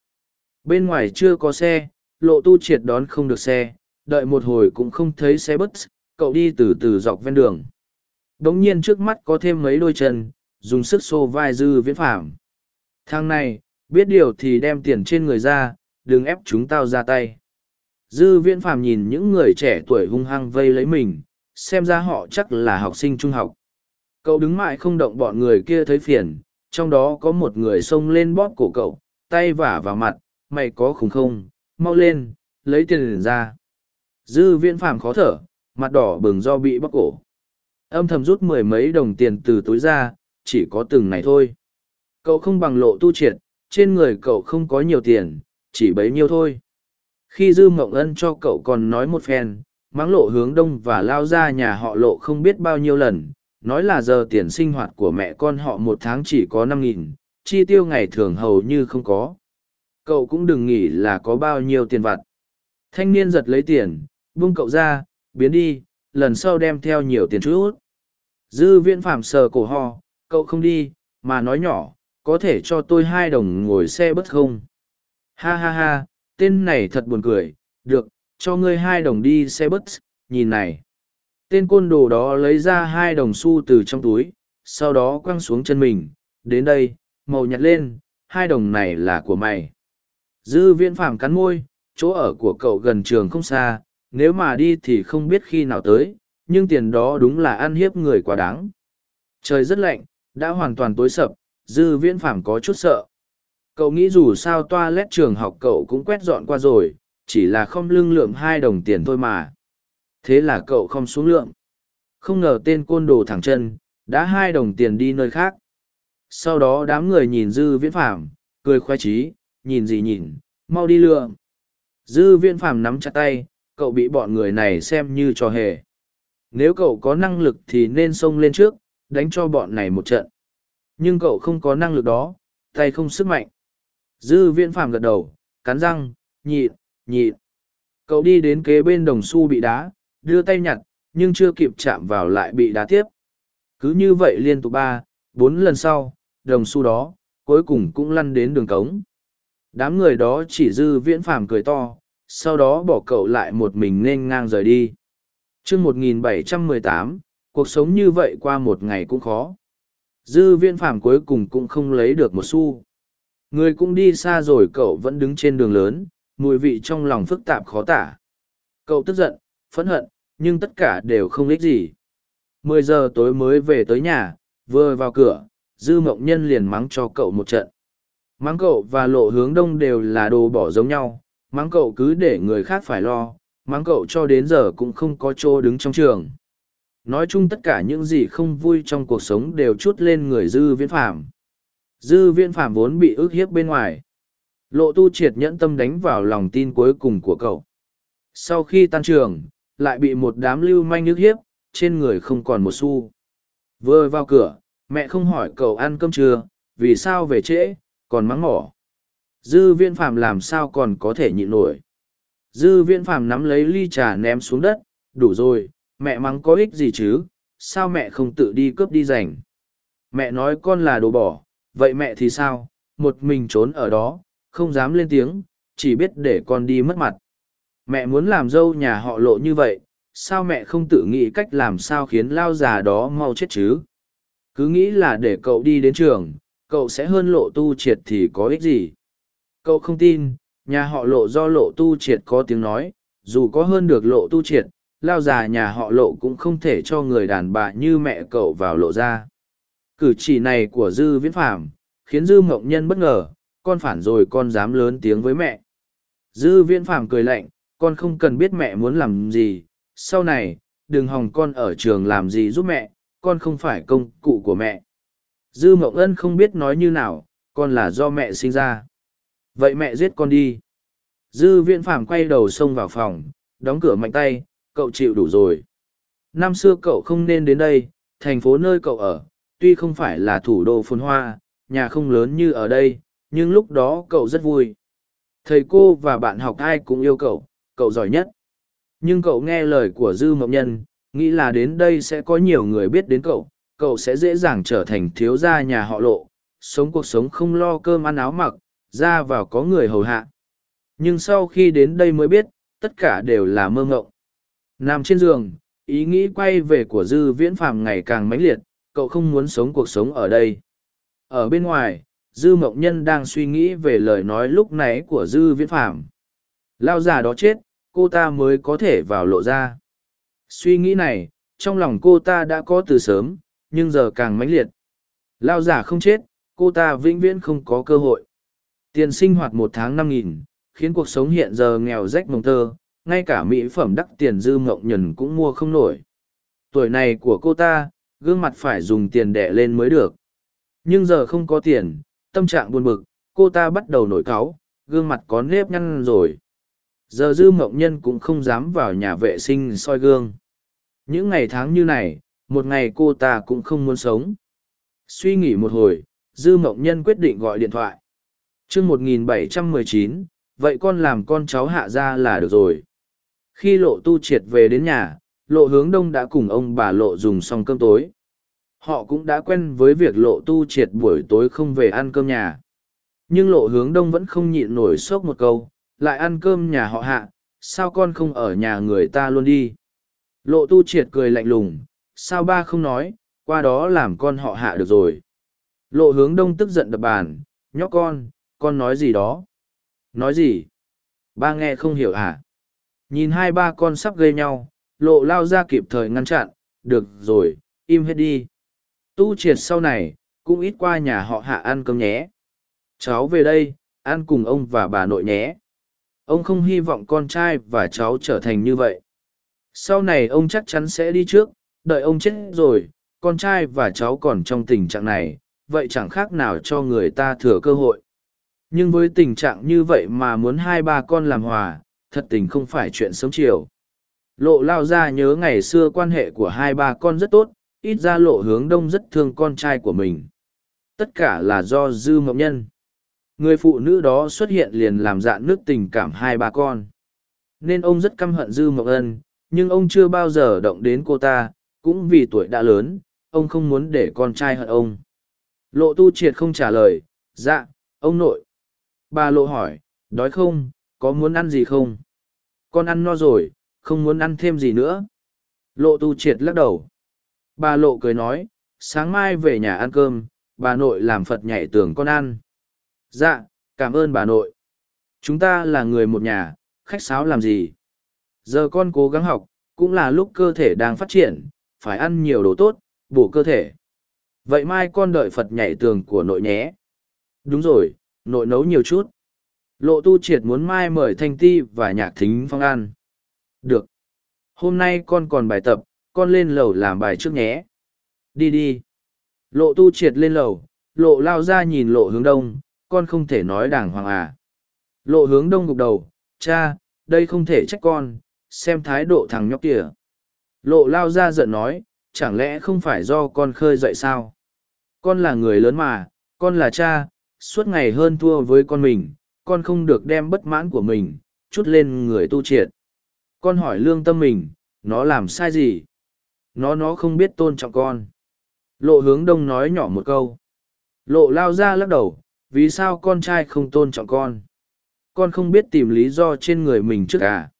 Bên ngoài chưa có xe, lộ tu triệt đón không được xe, đợi một hồi cũng không thấy xe bus, cậu đi từ từ dọc ven đường. Đống nhiên trước mắt có thêm mấy đôi chân, dùng sức xô vai dư viễn Phạm. Thằng này, biết điều thì đem tiền trên người ra, đừng ép chúng tao ra tay. Dư viễn Phạm nhìn những người trẻ tuổi hung hăng vây lấy mình, xem ra họ chắc là học sinh trung học. Cậu đứng mãi không động bọn người kia thấy phiền, trong đó có một người xông lên bóp cổ cậu, tay vả vào mặt, mày có khủng không, mau lên, lấy tiền ra. Dư viễn phàm khó thở, mặt đỏ bừng do bị bóp cổ. Âm thầm rút mười mấy đồng tiền từ túi ra, chỉ có từng này thôi. Cậu không bằng lộ tu triệt, trên người cậu không có nhiều tiền, chỉ bấy nhiêu thôi. Khi Dư Mộng Ân cho cậu còn nói một phen, mắng lộ hướng đông và lao ra nhà họ lộ không biết bao nhiêu lần, nói là giờ tiền sinh hoạt của mẹ con họ một tháng chỉ có năm nghìn, chi tiêu ngày thường hầu như không có. Cậu cũng đừng nghĩ là có bao nhiêu tiền vặt. Thanh niên giật lấy tiền, buông cậu ra, biến đi, lần sau đem theo nhiều tiền chút. Dư viễn phạm sờ cổ ho, cậu không đi, mà nói nhỏ, có thể cho tôi hai đồng ngồi xe bất không? Ha ha ha, tên này thật buồn cười, được, cho ngươi hai đồng đi xe bus, nhìn này. Tên côn đồ đó lấy ra hai đồng xu từ trong túi, sau đó quăng xuống chân mình, đến đây, màu nhặt lên, hai đồng này là của mày. Dư viễn Phàm cắn môi, chỗ ở của cậu gần trường không xa, nếu mà đi thì không biết khi nào tới, nhưng tiền đó đúng là ăn hiếp người quá đáng. Trời rất lạnh, đã hoàn toàn tối sập, dư viễn phạm có chút sợ. Cậu nghĩ dù sao Toa Lét trường học cậu cũng quét dọn qua rồi, chỉ là không lưng lượng hai đồng tiền thôi mà. Thế là cậu không xuống lượm. Không ngờ tên côn đồ thẳng chân, đã hai đồng tiền đi nơi khác. Sau đó đám người nhìn dư viễn phạm, cười khoai trí, nhìn gì nhìn, mau đi lượm. Dư viễn phạm nắm chặt tay, cậu bị bọn người này xem như trò hề. Nếu cậu có năng lực thì nên xông lên trước, đánh cho bọn này một trận. Nhưng cậu không có năng lực đó, tay không sức mạnh. Dư viễn phàm gật đầu, cắn răng, nhịn, nhịn. Cậu đi đến kế bên đồng xu bị đá, đưa tay nhặt, nhưng chưa kịp chạm vào lại bị đá tiếp. Cứ như vậy liên tục ba, bốn lần sau, đồng xu đó, cuối cùng cũng lăn đến đường cống. Đám người đó chỉ dư viễn phàm cười to, sau đó bỏ cậu lại một mình nên ngang rời đi. chương 1718, cuộc sống như vậy qua một ngày cũng khó. Dư viễn phàm cuối cùng cũng không lấy được một xu. Người cũng đi xa rồi cậu vẫn đứng trên đường lớn, mùi vị trong lòng phức tạp khó tả. Cậu tức giận, phẫn hận, nhưng tất cả đều không ích gì. Mười giờ tối mới về tới nhà, vừa vào cửa, Dư Mộng Nhân liền mắng cho cậu một trận. Mắng cậu và lộ hướng đông đều là đồ bỏ giống nhau, mắng cậu cứ để người khác phải lo, mắng cậu cho đến giờ cũng không có chỗ đứng trong trường. Nói chung tất cả những gì không vui trong cuộc sống đều chút lên người Dư Viễn Phạm. Dư Viễn Phạm vốn bị ức hiếp bên ngoài. Lộ tu triệt nhẫn tâm đánh vào lòng tin cuối cùng của cậu. Sau khi tan trường, lại bị một đám lưu manh ức hiếp, trên người không còn một xu. Vừa vào cửa, mẹ không hỏi cậu ăn cơm chưa, vì sao về trễ, còn mắng mỏ. Dư viễn phàm làm sao còn có thể nhịn nổi. Dư viễn phàm nắm lấy ly trà ném xuống đất, đủ rồi, mẹ mắng có ích gì chứ, sao mẹ không tự đi cướp đi giành. Mẹ nói con là đồ bỏ, vậy mẹ thì sao, một mình trốn ở đó, không dám lên tiếng, chỉ biết để con đi mất mặt. Mẹ muốn làm dâu nhà họ lộ như vậy, sao mẹ không tự nghĩ cách làm sao khiến lao già đó mau chết chứ? Cứ nghĩ là để cậu đi đến trường, cậu sẽ hơn lộ tu triệt thì có ích gì? Cậu không tin, nhà họ lộ do lộ tu triệt có tiếng nói, dù có hơn được lộ tu triệt, lao già nhà họ lộ cũng không thể cho người đàn bà như mẹ cậu vào lộ ra. Cử chỉ này của Dư Viễn Phàm khiến Dư Mộng Nhân bất ngờ, con phản rồi con dám lớn tiếng với mẹ. Dư Viễn Phàm cười lạnh, con không cần biết mẹ muốn làm gì, sau này, đừng hòng con ở trường làm gì giúp mẹ, con không phải công cụ của mẹ. Dư Mộng Ân không biết nói như nào, con là do mẹ sinh ra. Vậy mẹ giết con đi. Dư Viễn Phàm quay đầu xông vào phòng, đóng cửa mạnh tay, cậu chịu đủ rồi. Năm xưa cậu không nên đến đây, thành phố nơi cậu ở, tuy không phải là thủ đô phồn hoa, nhà không lớn như ở đây, nhưng lúc đó cậu rất vui. Thầy cô và bạn học ai cũng yêu cậu, cậu giỏi nhất. Nhưng cậu nghe lời của Dư Mộng Nhân, nghĩ là đến đây sẽ có nhiều người biết đến cậu, cậu sẽ dễ dàng trở thành thiếu gia nhà họ lộ, sống cuộc sống không lo cơm ăn áo mặc, ra vào có người hầu hạ. Nhưng sau khi đến đây mới biết, tất cả đều là mơ ngộng. Nằm trên giường, ý nghĩ quay về của dư viễn phàm ngày càng mãnh liệt, cậu không muốn sống cuộc sống ở đây. Ở bên ngoài, dư mộng nhân đang suy nghĩ về lời nói lúc nãy của dư viễn phàm. Lao già đó chết, cô ta mới có thể vào lộ ra. Suy nghĩ này, trong lòng cô ta đã có từ sớm, nhưng giờ càng mãnh liệt. Lao giả không chết, cô ta vĩnh viễn không có cơ hội. Tiền sinh hoạt một tháng năm nghìn, khiến cuộc sống hiện giờ nghèo rách mồng tơ, ngay cả mỹ phẩm đắt tiền dư mộng nhần cũng mua không nổi. Tuổi này của cô ta, gương mặt phải dùng tiền đẻ lên mới được. Nhưng giờ không có tiền, tâm trạng buồn bực, cô ta bắt đầu nổi cáu, gương mặt có nếp nhăn rồi. Giờ dư mộng nhân cũng không dám vào nhà vệ sinh soi gương. Những ngày tháng như này, một ngày cô ta cũng không muốn sống. Suy nghĩ một hồi, dư mộng nhân quyết định gọi điện thoại. Trước 1719, vậy con làm con cháu hạ ra là được rồi. Khi lộ tu triệt về đến nhà, lộ hướng đông đã cùng ông bà lộ dùng xong cơm tối. Họ cũng đã quen với việc lộ tu triệt buổi tối không về ăn cơm nhà. Nhưng lộ hướng đông vẫn không nhịn nổi sốc một câu, lại ăn cơm nhà họ hạ, sao con không ở nhà người ta luôn đi. Lộ tu triệt cười lạnh lùng, sao ba không nói, qua đó làm con họ hạ được rồi. Lộ hướng đông tức giận đập bàn, nhóc con, con nói gì đó. Nói gì? Ba nghe không hiểu à? Nhìn hai ba con sắp gây nhau, lộ lao ra kịp thời ngăn chặn, được rồi, im hết đi. Tu triệt sau này, cũng ít qua nhà họ hạ ăn cơm nhé. Cháu về đây, ăn cùng ông và bà nội nhé. Ông không hy vọng con trai và cháu trở thành như vậy. Sau này ông chắc chắn sẽ đi trước, đợi ông chết rồi, con trai và cháu còn trong tình trạng này, vậy chẳng khác nào cho người ta thừa cơ hội. Nhưng với tình trạng như vậy mà muốn hai ba con làm hòa, thật tình không phải chuyện sớm chiều. Lộ lao ra nhớ ngày xưa quan hệ của hai ba con rất tốt, ít ra lộ hướng đông rất thương con trai của mình. Tất cả là do dư mộng nhân. Người phụ nữ đó xuất hiện liền làm dạn nước tình cảm hai ba con. Nên ông rất căm hận dư mộng ân, nhưng ông chưa bao giờ động đến cô ta, cũng vì tuổi đã lớn, ông không muốn để con trai hận ông. Lộ tu triệt không trả lời, dạ, ông nội. Bà lộ hỏi, đói không, có muốn ăn gì không? Con ăn no rồi, không muốn ăn thêm gì nữa. Lộ tu triệt lắc đầu. Bà lộ cười nói, sáng mai về nhà ăn cơm, bà nội làm Phật nhảy tường con ăn. Dạ, cảm ơn bà nội. Chúng ta là người một nhà, khách sáo làm gì? Giờ con cố gắng học, cũng là lúc cơ thể đang phát triển, phải ăn nhiều đồ tốt, bổ cơ thể. Vậy mai con đợi Phật nhảy tường của nội nhé. Đúng rồi, nội nấu nhiều chút. Lộ tu triệt muốn mai mời Thanh Ti và Nhạc Thính Phong ăn. Được. Hôm nay con còn bài tập, con lên lầu làm bài trước nhé. Đi đi. Lộ tu triệt lên lầu, lộ lao ra nhìn lộ hướng đông, con không thể nói đàng hoàng à. Lộ hướng đông gục đầu, cha, đây không thể trách con, xem thái độ thằng nhóc kìa. Lộ lao ra giận nói, chẳng lẽ không phải do con khơi dậy sao? Con là người lớn mà, con là cha, suốt ngày hơn thua với con mình, con không được đem bất mãn của mình, chút lên người tu triệt. Con hỏi lương tâm mình, nó làm sai gì? Nó nó không biết tôn trọng con. Lộ hướng đông nói nhỏ một câu. Lộ lao ra lắc đầu, vì sao con trai không tôn trọng con? Con không biết tìm lý do trên người mình trước à?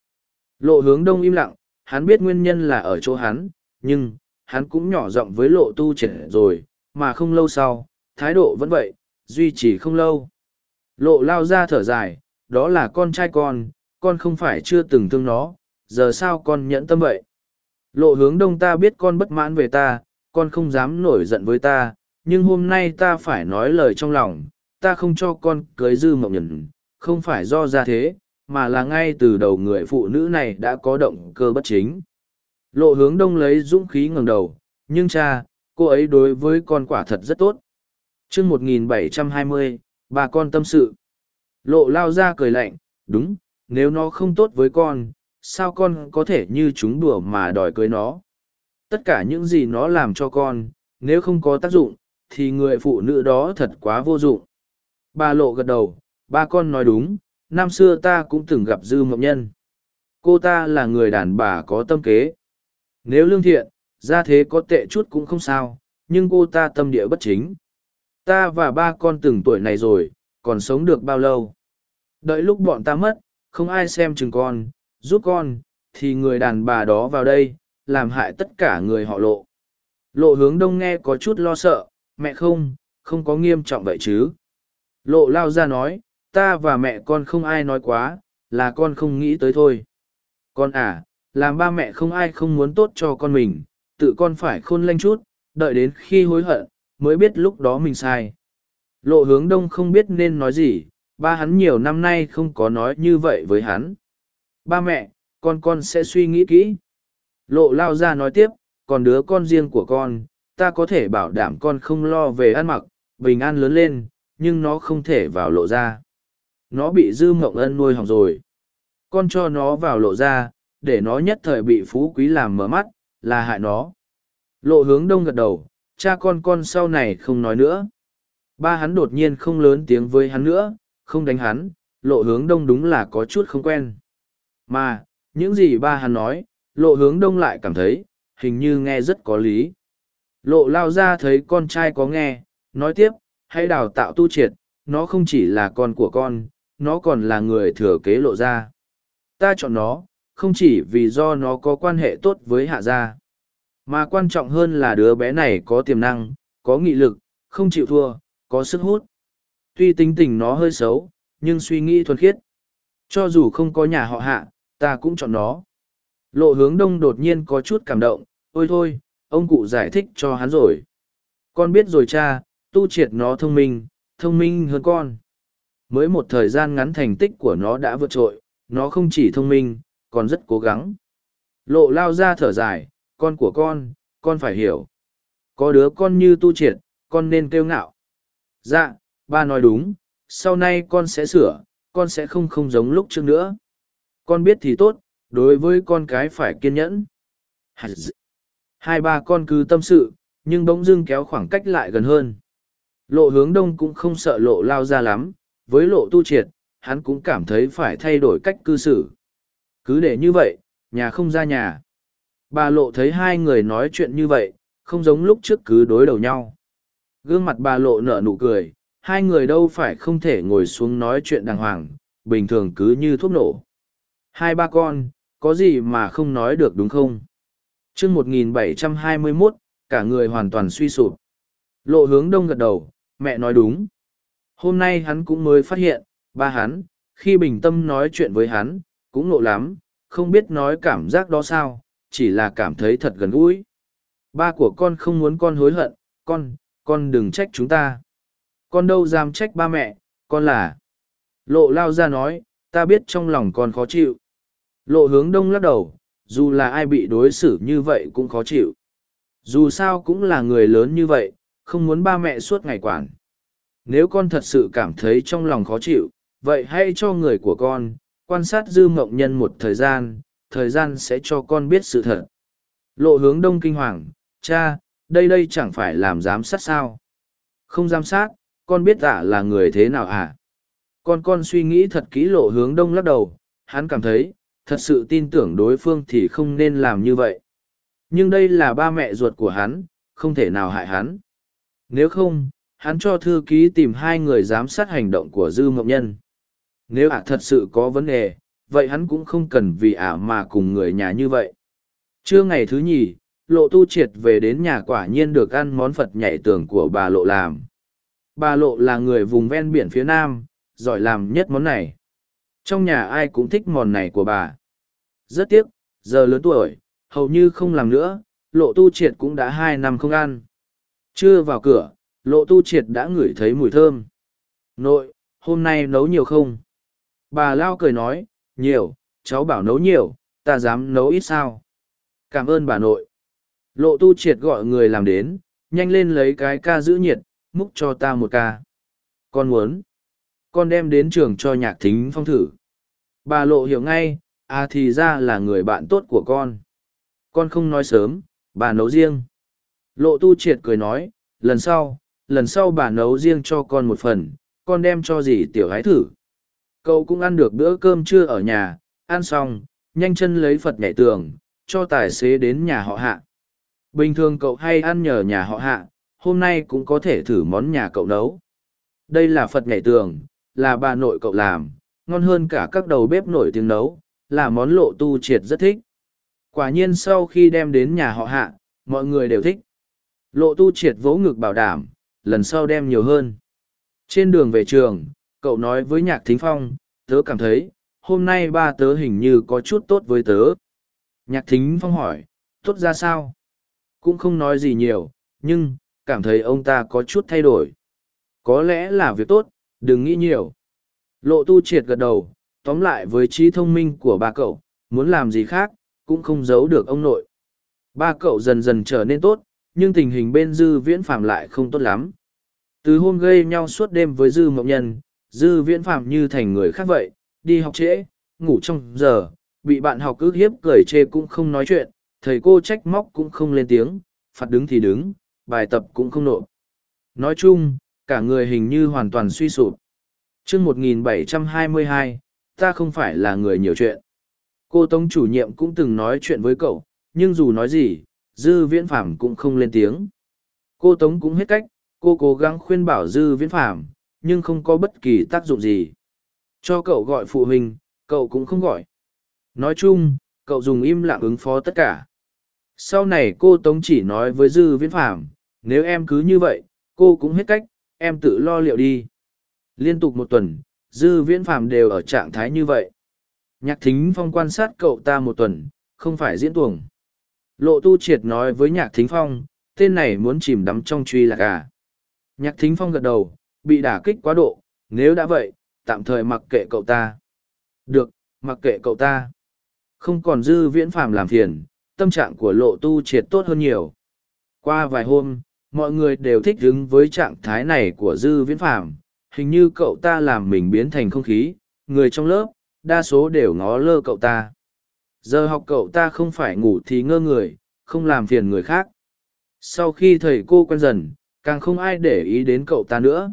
Lộ hướng đông im lặng, hắn biết nguyên nhân là ở chỗ hắn, nhưng, hắn cũng nhỏ giọng với lộ tu trẻ rồi, mà không lâu sau, thái độ vẫn vậy, duy trì không lâu. Lộ lao ra thở dài, đó là con trai con, con không phải chưa từng thương nó, giờ sao con nhẫn tâm vậy? Lộ hướng đông ta biết con bất mãn về ta, con không dám nổi giận với ta, nhưng hôm nay ta phải nói lời trong lòng, ta không cho con cưới dư mộng nhẫn, không phải do ra thế, mà là ngay từ đầu người phụ nữ này đã có động cơ bất chính. Lộ hướng đông lấy dũng khí ngẩng đầu, nhưng cha, cô ấy đối với con quả thật rất tốt. chương 1720, bà con tâm sự. Lộ lao ra cười lạnh, đúng, nếu nó không tốt với con, sao con có thể như chúng đùa mà đòi cưới nó. Tất cả những gì nó làm cho con, nếu không có tác dụng, thì người phụ nữ đó thật quá vô dụng. Bà lộ gật đầu, ba con nói đúng, năm xưa ta cũng từng gặp dư mộng nhân cô ta là người đàn bà có tâm kế Nếu lương thiện, ra thế có tệ chút cũng không sao, nhưng cô ta tâm địa bất chính. Ta và ba con từng tuổi này rồi, còn sống được bao lâu? Đợi lúc bọn ta mất, không ai xem chừng con, giúp con, thì người đàn bà đó vào đây, làm hại tất cả người họ lộ. Lộ hướng đông nghe có chút lo sợ, mẹ không, không có nghiêm trọng vậy chứ. Lộ lao ra nói, ta và mẹ con không ai nói quá, là con không nghĩ tới thôi. Con à, làm ba mẹ không ai không muốn tốt cho con mình, tự con phải khôn lanh chút, đợi đến khi hối hận, mới biết lúc đó mình sai. Lộ hướng đông không biết nên nói gì, ba hắn nhiều năm nay không có nói như vậy với hắn. Ba mẹ, con con sẽ suy nghĩ kỹ. Lộ lao ra nói tiếp, còn đứa con riêng của con, ta có thể bảo đảm con không lo về ăn mặc, bình an lớn lên, nhưng nó không thể vào lộ ra. Nó bị dư mộng ân nuôi hỏng rồi. Con cho nó vào lộ ra, để nó nhất thời bị phú quý làm mở mắt, là hại nó. Lộ hướng đông gật đầu, cha con con sau này không nói nữa. Ba hắn đột nhiên không lớn tiếng với hắn nữa, không đánh hắn, lộ hướng đông đúng là có chút không quen. Mà, những gì ba hắn nói, lộ hướng đông lại cảm thấy, hình như nghe rất có lý. Lộ lao ra thấy con trai có nghe, nói tiếp, hãy đào tạo tu triệt, nó không chỉ là con của con, nó còn là người thừa kế lộ ra. Ta chọn nó, không chỉ vì do nó có quan hệ tốt với hạ gia, mà quan trọng hơn là đứa bé này có tiềm năng, có nghị lực, không chịu thua, có sức hút. Tuy tính tình nó hơi xấu, nhưng suy nghĩ thuần khiết. Cho dù không có nhà họ hạ, ta cũng chọn nó. Lộ hướng đông đột nhiên có chút cảm động, ôi thôi, ông cụ giải thích cho hắn rồi. Con biết rồi cha, tu triệt nó thông minh, thông minh hơn con. Mới một thời gian ngắn thành tích của nó đã vượt trội, nó không chỉ thông minh, còn rất cố gắng. Lộ lao ra thở dài, con của con, con phải hiểu. Có đứa con như tu triệt, con nên kêu ngạo. Dạ, ba nói đúng, sau này con sẽ sửa, con sẽ không không giống lúc trước nữa. Con biết thì tốt, đối với con cái phải kiên nhẫn. Hai ba con cứ tâm sự, nhưng bỗng dưng kéo khoảng cách lại gần hơn. Lộ hướng đông cũng không sợ lộ lao ra lắm, với lộ tu triệt, hắn cũng cảm thấy phải thay đổi cách cư xử. Cứ để như vậy, nhà không ra nhà. Bà lộ thấy hai người nói chuyện như vậy, không giống lúc trước cứ đối đầu nhau. Gương mặt bà lộ nở nụ cười, hai người đâu phải không thể ngồi xuống nói chuyện đàng hoàng, bình thường cứ như thuốc nổ. Hai ba con, có gì mà không nói được đúng không? chương 1721, cả người hoàn toàn suy sụp. Lộ hướng đông gật đầu, mẹ nói đúng. Hôm nay hắn cũng mới phát hiện, ba hắn, khi bình tâm nói chuyện với hắn, cũng nộ lắm, không biết nói cảm giác đó sao, chỉ là cảm thấy thật gần gũi. Ba của con không muốn con hối hận, con, con đừng trách chúng ta. Con đâu dám trách ba mẹ, con là. Lộ lao ra nói, ta biết trong lòng con khó chịu. Lộ hướng đông lắc đầu, dù là ai bị đối xử như vậy cũng khó chịu. Dù sao cũng là người lớn như vậy, không muốn ba mẹ suốt ngày quản. Nếu con thật sự cảm thấy trong lòng khó chịu, vậy hãy cho người của con, quan sát dư mộng nhân một thời gian, thời gian sẽ cho con biết sự thật. Lộ hướng đông kinh hoàng, cha, đây đây chẳng phải làm giám sát sao. Không giám sát, con biết ả là người thế nào à? Con con suy nghĩ thật kỹ lộ hướng đông lắc đầu, hắn cảm thấy, thật sự tin tưởng đối phương thì không nên làm như vậy. Nhưng đây là ba mẹ ruột của hắn, không thể nào hại hắn. Nếu không, hắn cho thư ký tìm hai người giám sát hành động của Dư Mộng Nhân. Nếu ả thật sự có vấn đề, vậy hắn cũng không cần vì ả mà cùng người nhà như vậy. Trưa ngày thứ nhì, lộ tu triệt về đến nhà quả nhiên được ăn món Phật nhảy tường của bà lộ làm. Bà lộ là người vùng ven biển phía nam, giỏi làm nhất món này. Trong nhà ai cũng thích món này của bà. Rất tiếc, giờ lớn tuổi, hầu như không làm nữa, lộ tu triệt cũng đã hai năm không ăn. Chưa vào cửa, lộ tu triệt đã ngửi thấy mùi thơm. Nội, hôm nay nấu nhiều không? Bà Lao cười nói, nhiều, cháu bảo nấu nhiều, ta dám nấu ít sao. Cảm ơn bà nội. Lộ tu triệt gọi người làm đến, nhanh lên lấy cái ca giữ nhiệt, múc cho ta một ca. Con muốn. Con đem đến trường cho nhạc thính phong thử. Bà lộ hiểu ngay, à thì ra là người bạn tốt của con. Con không nói sớm, bà nấu riêng. Lộ tu triệt cười nói, lần sau, lần sau bà nấu riêng cho con một phần, con đem cho dì tiểu hái thử. Cậu cũng ăn được bữa cơm trưa ở nhà, ăn xong, nhanh chân lấy Phật nhảy tường, cho tài xế đến nhà họ hạ. Bình thường cậu hay ăn nhờ nhà họ hạ, hôm nay cũng có thể thử món nhà cậu nấu. Đây là Phật nhảy tường, là bà nội cậu làm, ngon hơn cả các đầu bếp nổi tiếng nấu, là món lộ tu triệt rất thích. Quả nhiên sau khi đem đến nhà họ hạ, mọi người đều thích. Lộ tu triệt vỗ ngực bảo đảm, lần sau đem nhiều hơn. Trên đường về trường, cậu nói với nhạc thính phong, tớ cảm thấy, hôm nay ba tớ hình như có chút tốt với tớ. Nhạc thính phong hỏi, tốt ra sao? Cũng không nói gì nhiều, nhưng, cảm thấy ông ta có chút thay đổi. Có lẽ là việc tốt, đừng nghĩ nhiều. Lộ tu triệt gật đầu, tóm lại với trí thông minh của ba cậu, muốn làm gì khác, cũng không giấu được ông nội. Ba cậu dần dần trở nên tốt, nhưng tình hình bên dư viễn phạm lại không tốt lắm. Từ hôm gây nhau suốt đêm với dư mộng nhân, dư viễn phạm như thành người khác vậy, đi học trễ, ngủ trong giờ, bị bạn học ước hiếp cười chê cũng không nói chuyện, thầy cô trách móc cũng không lên tiếng, phạt đứng thì đứng, bài tập cũng không nộp. Nói chung, cả người hình như hoàn toàn suy sụp. Trước 1722, ta không phải là người nhiều chuyện. Cô Tống chủ nhiệm cũng từng nói chuyện với cậu, nhưng dù nói gì, Dư Viễn Phạm cũng không lên tiếng. Cô Tống cũng hết cách, cô cố gắng khuyên bảo Dư Viễn Phạm, nhưng không có bất kỳ tác dụng gì. Cho cậu gọi phụ huynh, cậu cũng không gọi. Nói chung, cậu dùng im lặng ứng phó tất cả. Sau này cô Tống chỉ nói với Dư Viễn Phạm, nếu em cứ như vậy, cô cũng hết cách, em tự lo liệu đi. Liên tục một tuần, Dư Viễn Phạm đều ở trạng thái như vậy. Nhạc Thính Phong quan sát cậu ta một tuần, không phải diễn tuồng. Lộ Tu Triệt nói với Nhạc Thính Phong, tên này muốn chìm đắm trong truy lạc à. Nhạc Thính Phong gật đầu, bị đả kích quá độ, nếu đã vậy, tạm thời mặc kệ cậu ta. Được, mặc kệ cậu ta. Không còn dư viễn phàm làm phiền, tâm trạng của lộ tu triệt tốt hơn nhiều. Qua vài hôm, mọi người đều thích ứng với trạng thái này của dư viễn phàm. Hình như cậu ta làm mình biến thành không khí, người trong lớp, đa số đều ngó lơ cậu ta. Giờ học cậu ta không phải ngủ thì ngơ người, không làm phiền người khác. Sau khi thầy cô quen dần, càng không ai để ý đến cậu ta nữa.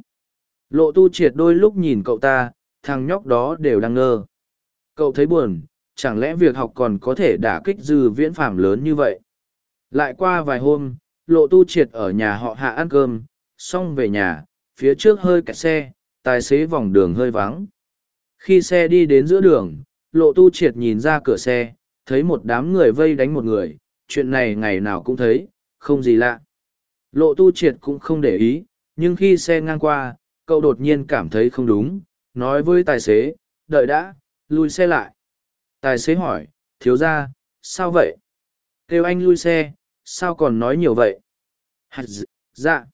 Lộ tu triệt đôi lúc nhìn cậu ta, thằng nhóc đó đều đang ngơ. Cậu thấy buồn, chẳng lẽ việc học còn có thể đả kích dư viễn phạm lớn như vậy? Lại qua vài hôm, lộ tu triệt ở nhà họ hạ ăn cơm, xong về nhà, phía trước hơi kẹt xe, tài xế vòng đường hơi vắng. Khi xe đi đến giữa đường, lộ tu triệt nhìn ra cửa xe, thấy một đám người vây đánh một người, chuyện này ngày nào cũng thấy, không gì lạ. Lộ tu triệt cũng không để ý, nhưng khi xe ngang qua, cậu đột nhiên cảm thấy không đúng, nói với tài xế, đợi đã, lui xe lại. Tài xế hỏi, thiếu ra, sao vậy? Kêu anh lui xe, sao còn nói nhiều vậy? Hạt dạ.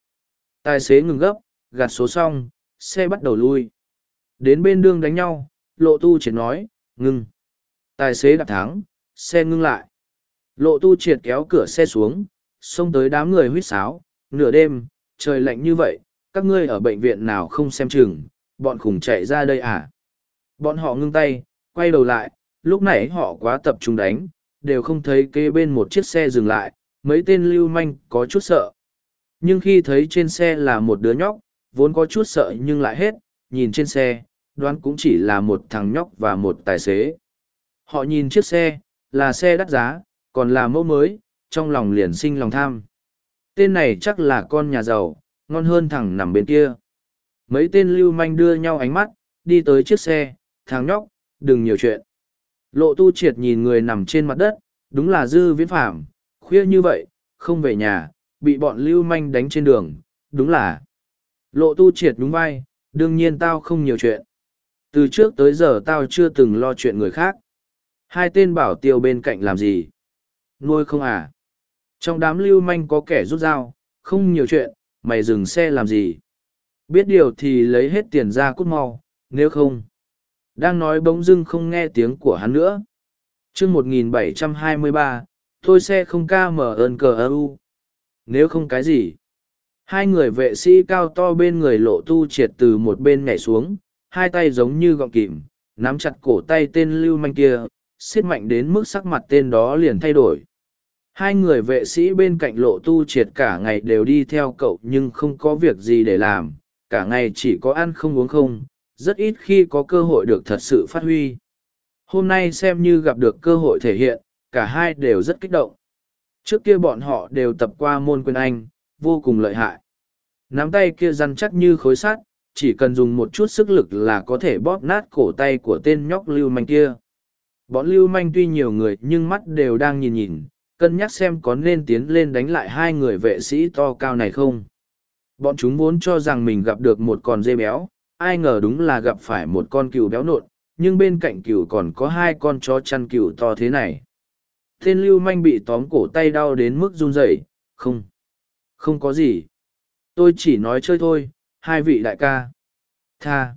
Tài xế ngừng gấp, gạt số xong, xe bắt đầu lui. Đến bên đường đánh nhau, lộ tu triệt nói, ngừng. Tài xế đạp thắng, xe ngưng lại. Lộ tu triệt kéo cửa xe xuống, xông tới đám người huýt sáo, nửa đêm, trời lạnh như vậy, các ngươi ở bệnh viện nào không xem chừng, bọn khủng chạy ra đây à? Bọn họ ngưng tay, quay đầu lại, lúc nãy họ quá tập trung đánh, đều không thấy kế bên một chiếc xe dừng lại, mấy tên lưu manh có chút sợ. Nhưng khi thấy trên xe là một đứa nhóc, vốn có chút sợ nhưng lại hết, nhìn trên xe, đoán cũng chỉ là một thằng nhóc và một tài xế. Họ nhìn chiếc xe, là xe đắt giá, còn là mẫu mới, trong lòng liền sinh lòng tham. Tên này chắc là con nhà giàu, ngon hơn thằng nằm bên kia. Mấy tên lưu manh đưa nhau ánh mắt, đi tới chiếc xe, thằng nhóc, đừng nhiều chuyện. Lộ tu triệt nhìn người nằm trên mặt đất, đúng là dư viễn phạm, khuya như vậy, không về nhà, bị bọn lưu manh đánh trên đường, đúng là. Lộ tu triệt đúng vai, đương nhiên tao không nhiều chuyện. Từ trước tới giờ tao chưa từng lo chuyện người khác. Hai tên bảo tiêu bên cạnh làm gì? Nuôi không à? Trong đám lưu manh có kẻ rút dao, không nhiều chuyện, mày dừng xe làm gì? Biết điều thì lấy hết tiền ra cút mau, nếu không. Đang nói bỗng dưng không nghe tiếng của hắn nữa. chương 1723, thôi xe không ca mở ơn cờ ơ Nếu không cái gì. Hai người vệ sĩ cao to bên người lộ tu triệt từ một bên nhảy xuống, hai tay giống như gọng kìm, nắm chặt cổ tay tên lưu manh kia, xiết mạnh đến mức sắc mặt tên đó liền thay đổi. Hai người vệ sĩ bên cạnh lộ tu triệt cả ngày đều đi theo cậu nhưng không có việc gì để làm, cả ngày chỉ có ăn không uống không, rất ít khi có cơ hội được thật sự phát huy. Hôm nay xem như gặp được cơ hội thể hiện, cả hai đều rất kích động. Trước kia bọn họ đều tập qua môn quyền Anh, vô cùng lợi hại. Nắm tay kia răn chắc như khối sắt, chỉ cần dùng một chút sức lực là có thể bóp nát cổ tay của tên nhóc lưu manh kia. Bọn lưu manh tuy nhiều người nhưng mắt đều đang nhìn nhìn, cân nhắc xem có nên tiến lên đánh lại hai người vệ sĩ to cao này không. Bọn chúng vốn cho rằng mình gặp được một con dê béo, ai ngờ đúng là gặp phải một con cừu béo nộn, nhưng bên cạnh cừu còn có hai con chó chăn cừu to thế này. Tên lưu manh bị tóm cổ tay đau đến mức run rẩy, không, không có gì. Tôi chỉ nói chơi thôi, hai vị đại ca. Tha,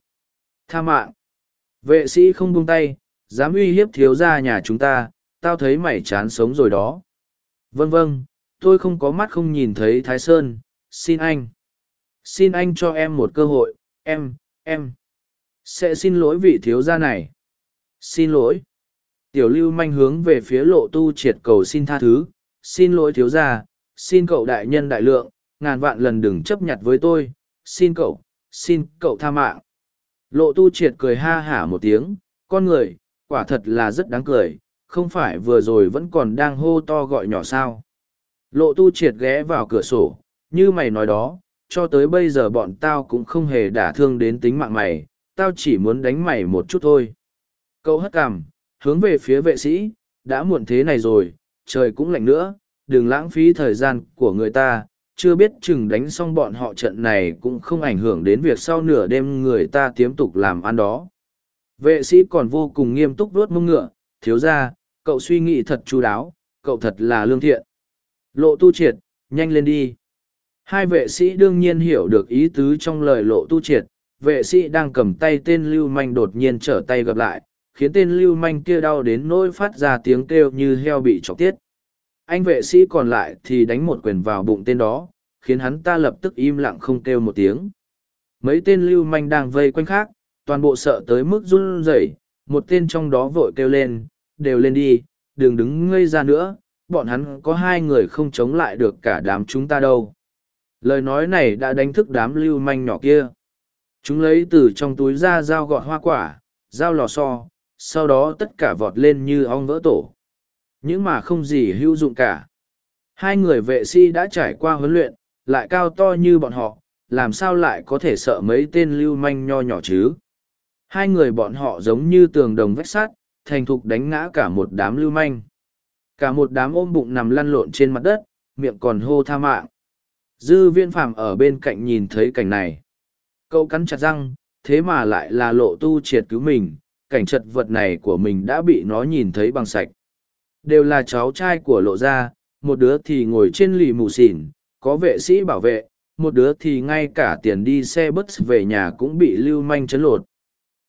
tha mạng. Vệ sĩ không buông tay, dám uy hiếp thiếu gia nhà chúng ta, tao thấy mày chán sống rồi đó. Vâng vâng, tôi không có mắt không nhìn thấy Thái Sơn, xin anh. Xin anh cho em một cơ hội, em, em. Sẽ xin lỗi vị thiếu gia này. Xin lỗi. Tiểu lưu manh hướng về phía lộ tu triệt cầu xin tha thứ, xin lỗi thiếu gia, xin cậu đại nhân đại lượng, ngàn vạn lần đừng chấp nhặt với tôi, xin cậu, xin cậu tha mạng. Lộ tu triệt cười ha hả một tiếng, con người, quả thật là rất đáng cười, không phải vừa rồi vẫn còn đang hô to gọi nhỏ sao. Lộ tu triệt ghé vào cửa sổ, như mày nói đó, cho tới bây giờ bọn tao cũng không hề đả thương đến tính mạng mày, tao chỉ muốn đánh mày một chút thôi. Cậu hất cằm, hướng về phía vệ sĩ, đã muộn thế này rồi, trời cũng lạnh nữa, đừng lãng phí thời gian của người ta, chưa biết chừng đánh xong bọn họ trận này cũng không ảnh hưởng đến việc sau nửa đêm người ta tiếp tục làm ăn đó. Vệ sĩ còn vô cùng nghiêm túc vuốt mông ngựa, thiếu ra, cậu suy nghĩ thật chu đáo, cậu thật là lương thiện. Lộ tu triệt, nhanh lên đi. Hai vệ sĩ đương nhiên hiểu được ý tứ trong lời lộ tu triệt, vệ sĩ đang cầm tay tên lưu manh đột nhiên trở tay gặp lại, khiến tên lưu manh kia đau đến nỗi phát ra tiếng kêu như heo bị chọc tiết. Anh vệ sĩ còn lại thì đánh một quyền vào bụng tên đó, khiến hắn ta lập tức im lặng không kêu một tiếng. Mấy tên lưu manh đang vây quanh khác, toàn bộ sợ tới mức run rẩy, một tên trong đó vội kêu lên, đều lên đi, đừng đứng ngây ra nữa, bọn hắn có hai người không chống lại được cả đám chúng ta đâu. Lời nói này đã đánh thức đám lưu manh nhỏ kia. Chúng lấy từ trong túi ra dao gọt hoa quả, dao lò xo, sau đó tất cả vọt lên như ong vỡ tổ. Nhưng mà không gì hữu dụng cả. Hai người vệ sĩ đã trải qua huấn luyện, lại cao to như bọn họ, làm sao lại có thể sợ mấy tên lưu manh nho nhỏ chứ? Hai người bọn họ giống như tường đồng vách sắt, thành thục đánh ngã cả một đám lưu manh. Cả một đám ôm bụng nằm lăn lộn trên mặt đất, miệng còn hô tha mạng. Dư viên phàm ở bên cạnh nhìn thấy cảnh này. Cậu cắn chặt răng, thế mà lại là lộ tu triệt cứu mình, cảnh chật vật này của mình đã bị nó nhìn thấy bằng sạch. Đều là cháu trai của lộ gia, một đứa thì ngồi trên lì mù xỉn, có vệ sĩ bảo vệ, một đứa thì ngay cả tiền đi xe bus về nhà cũng bị lưu manh chấn lột.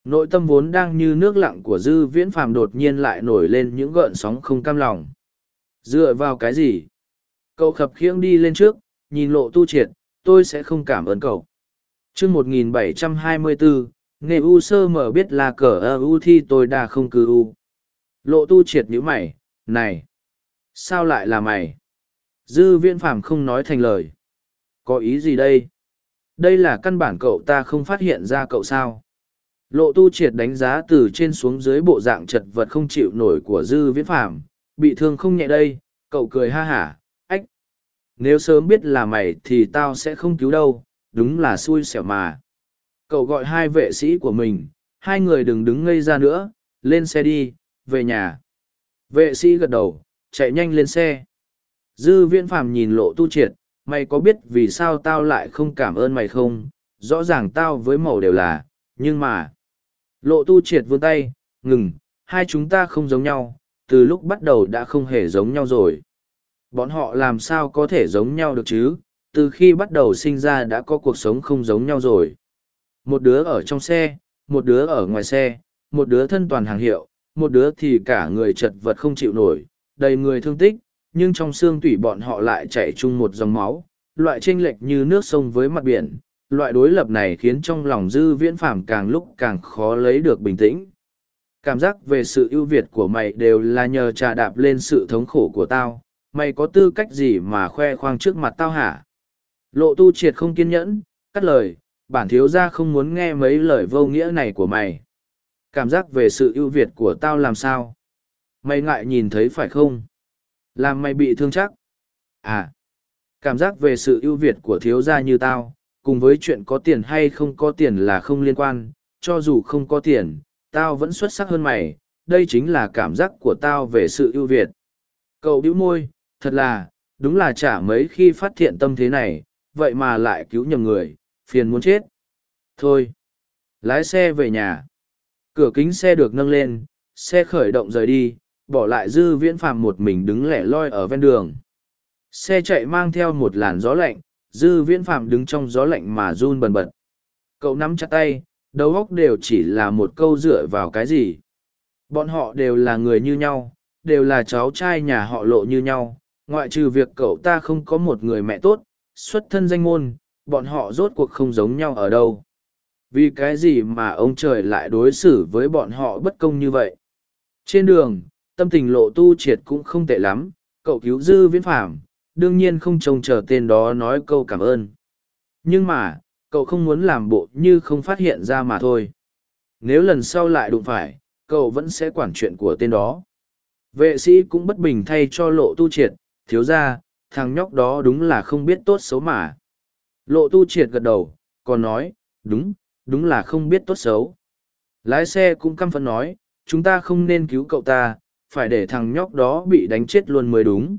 Nội tâm vốn đang như nước lặng của dư viễn phàm đột nhiên lại nổi lên những gợn sóng không cam lòng. Dựa vào cái gì? Cậu khập khiễng đi lên trước, nhìn lộ tu triệt, tôi sẽ không cảm ơn cậu. chương 1724, nghề u sơ mở biết là cờ ơ u thi tôi đa không cư u. Lộ tu triệt nhữ mày, này! Sao lại là mày? Dư viễn phàm không nói thành lời. Có ý gì đây? Đây là căn bản cậu ta không phát hiện ra cậu sao? Lộ tu triệt đánh giá từ trên xuống dưới bộ dạng chật vật không chịu nổi của dư viễn phàm, bị thương không nhẹ đây, cậu cười ha hả, ách. Nếu sớm biết là mày thì tao sẽ không cứu đâu, đúng là xui xẻo mà. Cậu gọi hai vệ sĩ của mình, hai người đừng đứng ngây ra nữa, lên xe đi, về nhà. Vệ sĩ gật đầu, chạy nhanh lên xe. Dư viễn phàm nhìn lộ tu triệt, mày có biết vì sao tao lại không cảm ơn mày không? Rõ ràng tao với màu đều là, nhưng mà... Lộ tu triệt vươn tay, ngừng, hai chúng ta không giống nhau, từ lúc bắt đầu đã không hề giống nhau rồi. Bọn họ làm sao có thể giống nhau được chứ, từ khi bắt đầu sinh ra đã có cuộc sống không giống nhau rồi. Một đứa ở trong xe, một đứa ở ngoài xe, một đứa thân toàn hàng hiệu, một đứa thì cả người chật vật không chịu nổi, đầy người thương tích, nhưng trong xương tủy bọn họ lại chảy chung một dòng máu, loại chênh lệch như nước sông với mặt biển, loại đối lập này khiến trong lòng dư viễn phàm càng lúc càng khó lấy được bình tĩnh. Cảm giác về sự ưu việt của mày đều là nhờ trà đạp lên sự thống khổ của tao. Mày có tư cách gì mà khoe khoang trước mặt tao hả? Lộ tu triệt không kiên nhẫn cắt lời bản thiếu gia không muốn nghe mấy lời vô nghĩa này của mày. Cảm giác về sự ưu việt của tao làm sao? Mày ngại nhìn thấy phải không? Làm mày bị thương chắc. À, cảm giác về sự ưu việt của thiếu gia như tao, cùng với chuyện có tiền hay không có tiền là không liên quan, cho dù không có tiền, tao vẫn xuất sắc hơn mày, đây chính là cảm giác của tao về sự ưu việt. Cậu bĩu môi, thật là, đúng là chả mấy khi phát hiện tâm thế này, vậy mà lại cứu nhầm người, phiền muốn chết. Thôi, lái xe về nhà. Cửa kính xe được nâng lên, xe khởi động rời đi, bỏ lại dư viễn phàm một mình đứng lẻ loi ở ven đường. Xe chạy mang theo một làn gió lạnh, dư viễn Phạm đứng trong gió lạnh mà run bần bật. Cậu nắm chặt tay, đầu óc đều chỉ là một câu dựa vào cái gì. Bọn họ đều là người như nhau, đều là cháu trai nhà họ lộ như nhau, ngoại trừ việc cậu ta không có một người mẹ tốt, xuất thân danh môn, bọn họ rốt cuộc không giống nhau ở đâu. Vì cái gì mà ông trời lại đối xử với bọn họ bất công như vậy? Trên đường, tâm tình lộ tu triệt cũng không tệ lắm, cậu cứu dư viễn phạm, đương nhiên không trông chờ tên đó nói câu cảm ơn. Nhưng mà, cậu không muốn làm bộ như không phát hiện ra mà thôi. Nếu lần sau lại đụng phải, cậu vẫn sẽ quản chuyện của tên đó. Vệ sĩ cũng bất bình thay cho lộ tu triệt, thiếu ra, thằng nhóc đó đúng là không biết tốt xấu mà. Lộ tu triệt gật đầu, còn nói, đúng, đúng là không biết tốt xấu. Lái xe cũng căm phẫn nói, chúng ta không nên cứu cậu ta, phải để thằng nhóc đó bị đánh chết luôn mới đúng.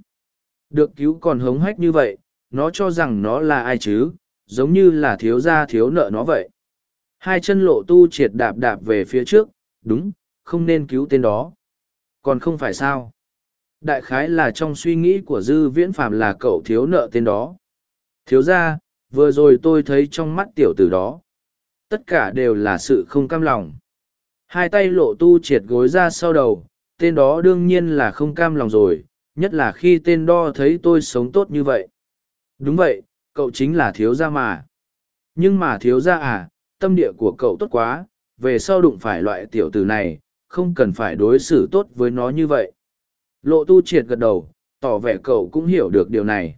Được cứu còn hống hách như vậy, nó cho rằng nó là ai chứ, giống như là thiếu gia thiếu nợ nó vậy. Hai chân lộ tu triệt đạp đạp về phía trước, đúng, không nên cứu tên đó. Còn không phải sao. Đại khái là trong suy nghĩ của dư viễn phạm là cậu thiếu nợ tên đó. Thiếu gia, vừa rồi tôi thấy trong mắt tiểu tử đó. Tất cả đều là sự không cam lòng. Hai tay lộ tu triệt gối ra sau đầu, tên đó đương nhiên là không cam lòng rồi, nhất là khi tên đo thấy tôi sống tốt như vậy. Đúng vậy, cậu chính là thiếu gia mà. Nhưng mà thiếu gia à, tâm địa của cậu tốt quá, về sau đụng phải loại tiểu tử này, không cần phải đối xử tốt với nó như vậy. Lộ tu triệt gật đầu, tỏ vẻ cậu cũng hiểu được điều này.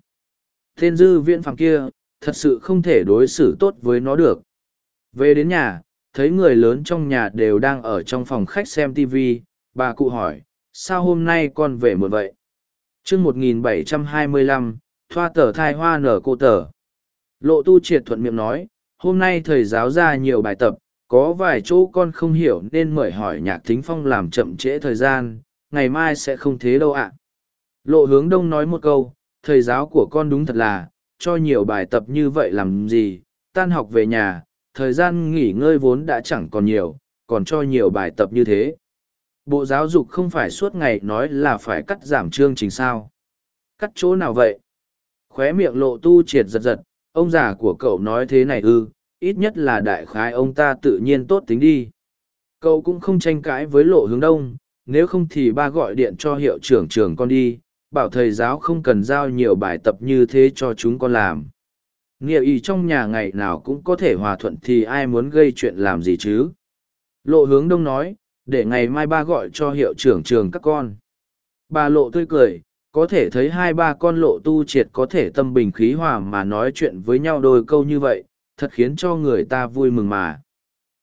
Tên dư viễn phàm kia, thật sự không thể đối xử tốt với nó được. Về đến nhà, thấy người lớn trong nhà đều đang ở trong phòng khách xem TV, bà cụ hỏi, sao hôm nay con về muộn vậy? Chương 1725, thoa tờ thai hoa nở cô tờ. Lộ tu triệt thuận miệng nói, hôm nay thầy giáo ra nhiều bài tập, có vài chỗ con không hiểu nên mời hỏi nhạc thính phong làm chậm trễ thời gian, ngày mai sẽ không thế đâu ạ. Lộ hướng đông nói một câu, thầy giáo của con đúng thật là, cho nhiều bài tập như vậy làm gì, tan học về nhà, thời gian nghỉ ngơi vốn đã chẳng còn nhiều, còn cho nhiều bài tập như thế. Bộ giáo dục không phải suốt ngày nói là phải cắt giảm chương trình sao. Cắt chỗ nào vậy? Khóe miệng lộ tu triệt giật giật, ông già của cậu nói thế này ư, ít nhất là đại khái ông ta tự nhiên tốt tính đi. Cậu cũng không tranh cãi với lộ hướng đông, nếu không thì ba gọi điện cho hiệu trưởng trường con đi, bảo thầy giáo không cần giao nhiều bài tập như thế cho chúng con làm. Nghĩa ý trong nhà ngày nào cũng có thể hòa thuận thì ai muốn gây chuyện làm gì chứ? Lộ hướng đông nói, để ngày mai ba gọi cho hiệu trưởng trường các con. Bà lộ tươi cười, có thể thấy hai ba con lộ tu triệt có thể tâm bình khí hòa mà nói chuyện với nhau đôi câu như vậy, thật khiến cho người ta vui mừng mà.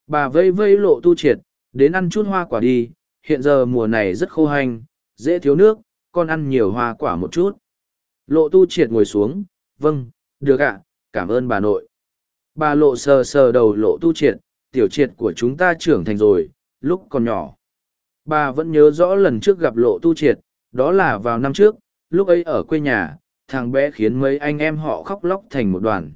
Bà vây vây lộ tu triệt, đến ăn chút hoa quả đi, hiện giờ mùa này rất khô hành, dễ thiếu nước, con ăn nhiều hoa quả một chút. Lộ tu triệt ngồi xuống, vâng, được ạ, cảm ơn bà nội. Bà lộ sờ sờ đầu lộ tu triệt, tiểu triệt của chúng ta trưởng thành rồi, lúc còn nhỏ. Bà vẫn nhớ rõ lần trước gặp lộ tu triệt, đó là vào năm trước, lúc ấy ở quê nhà, thằng bé khiến mấy anh em họ khóc lóc thành một đoàn.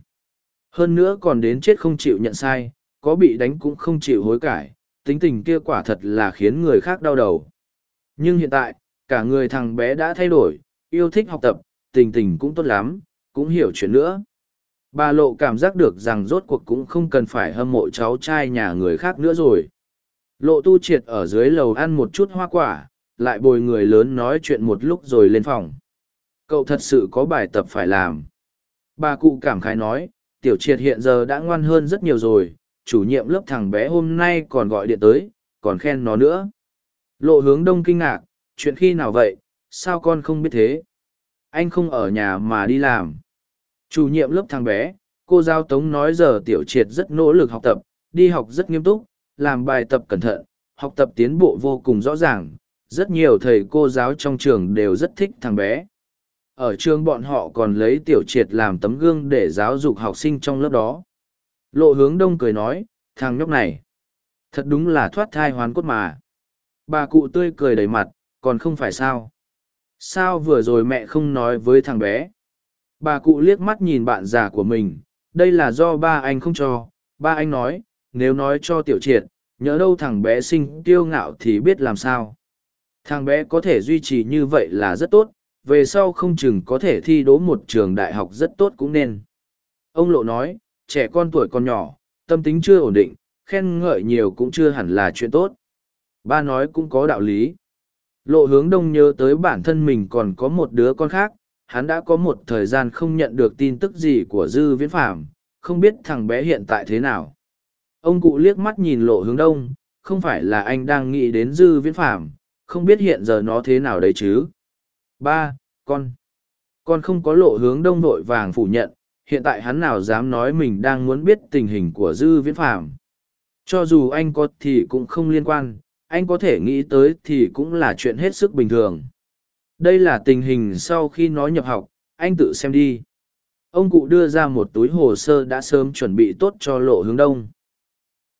Hơn nữa còn đến chết không chịu nhận sai, có bị đánh cũng không chịu hối cải, tính tình kia quả thật là khiến người khác đau đầu. Nhưng hiện tại, cả người thằng bé đã thay đổi, yêu thích học tập, tình tình cũng tốt lắm, cũng hiểu chuyện nữa. Bà lộ cảm giác được rằng rốt cuộc cũng không cần phải hâm mộ cháu trai nhà người khác nữa rồi. Lộ tu triệt ở dưới lầu ăn một chút hoa quả, lại bồi người lớn nói chuyện một lúc rồi lên phòng. Cậu thật sự có bài tập phải làm. Bà cụ cảm khái nói, tiểu triệt hiện giờ đã ngoan hơn rất nhiều rồi, chủ nhiệm lớp thằng bé hôm nay còn gọi điện tới, còn khen nó nữa. Lộ hướng đông kinh ngạc, chuyện khi nào vậy, sao con không biết thế? Anh không ở nhà mà đi làm. Chủ nhiệm lớp thằng bé, cô giao tống nói giờ tiểu triệt rất nỗ lực học tập, đi học rất nghiêm túc, làm bài tập cẩn thận, học tập tiến bộ vô cùng rõ ràng, rất nhiều thầy cô giáo trong trường đều rất thích thằng bé. Ở trường bọn họ còn lấy tiểu triệt làm tấm gương để giáo dục học sinh trong lớp đó. Lộ hướng đông cười nói thằng nhóc này thật đúng là thoát thai hoán cốt mà. Bà cụ tươi cười đầy mặt còn không phải sao? Sao vừa rồi mẹ không nói với thằng bé? Bà cụ liếc mắt nhìn bạn già của mình đây là do ba anh không cho. Ba anh nói nếu nói cho tiểu triệt, nhớ đâu thằng bé sinh tiêu ngạo thì biết làm sao. Thằng bé có thể duy trì như vậy là rất tốt, về sau không chừng có thể thi đỗ một trường đại học rất tốt cũng nên. Ông lộ nói, trẻ con tuổi còn nhỏ, tâm tính chưa ổn định, khen ngợi nhiều cũng chưa hẳn là chuyện tốt. Ba nói cũng có đạo lý. Lộ hướng đông nhớ tới bản thân mình còn có một đứa con khác, hắn đã có một thời gian không nhận được tin tức gì của dư viễn phạm không biết thằng bé hiện tại thế nào ông cụ liếc mắt nhìn lộ hướng đông, không phải là anh đang nghĩ đến dư viễn phạm không biết hiện giờ nó thế nào đấy chứ? Ba, con con không có lộ hướng đông vội vàng phủ nhận, hiện tại hắn nào dám nói mình đang muốn biết tình hình của dư viễn phạm cho dù anh có thì cũng không liên quan, anh có thể nghĩ tới thì cũng là chuyện hết sức bình thường. Đây là tình hình sau khi nó nhập học, anh tự xem đi. Ông cụ đưa ra một túi hồ sơ đã sớm chuẩn bị tốt cho lộ hướng đông.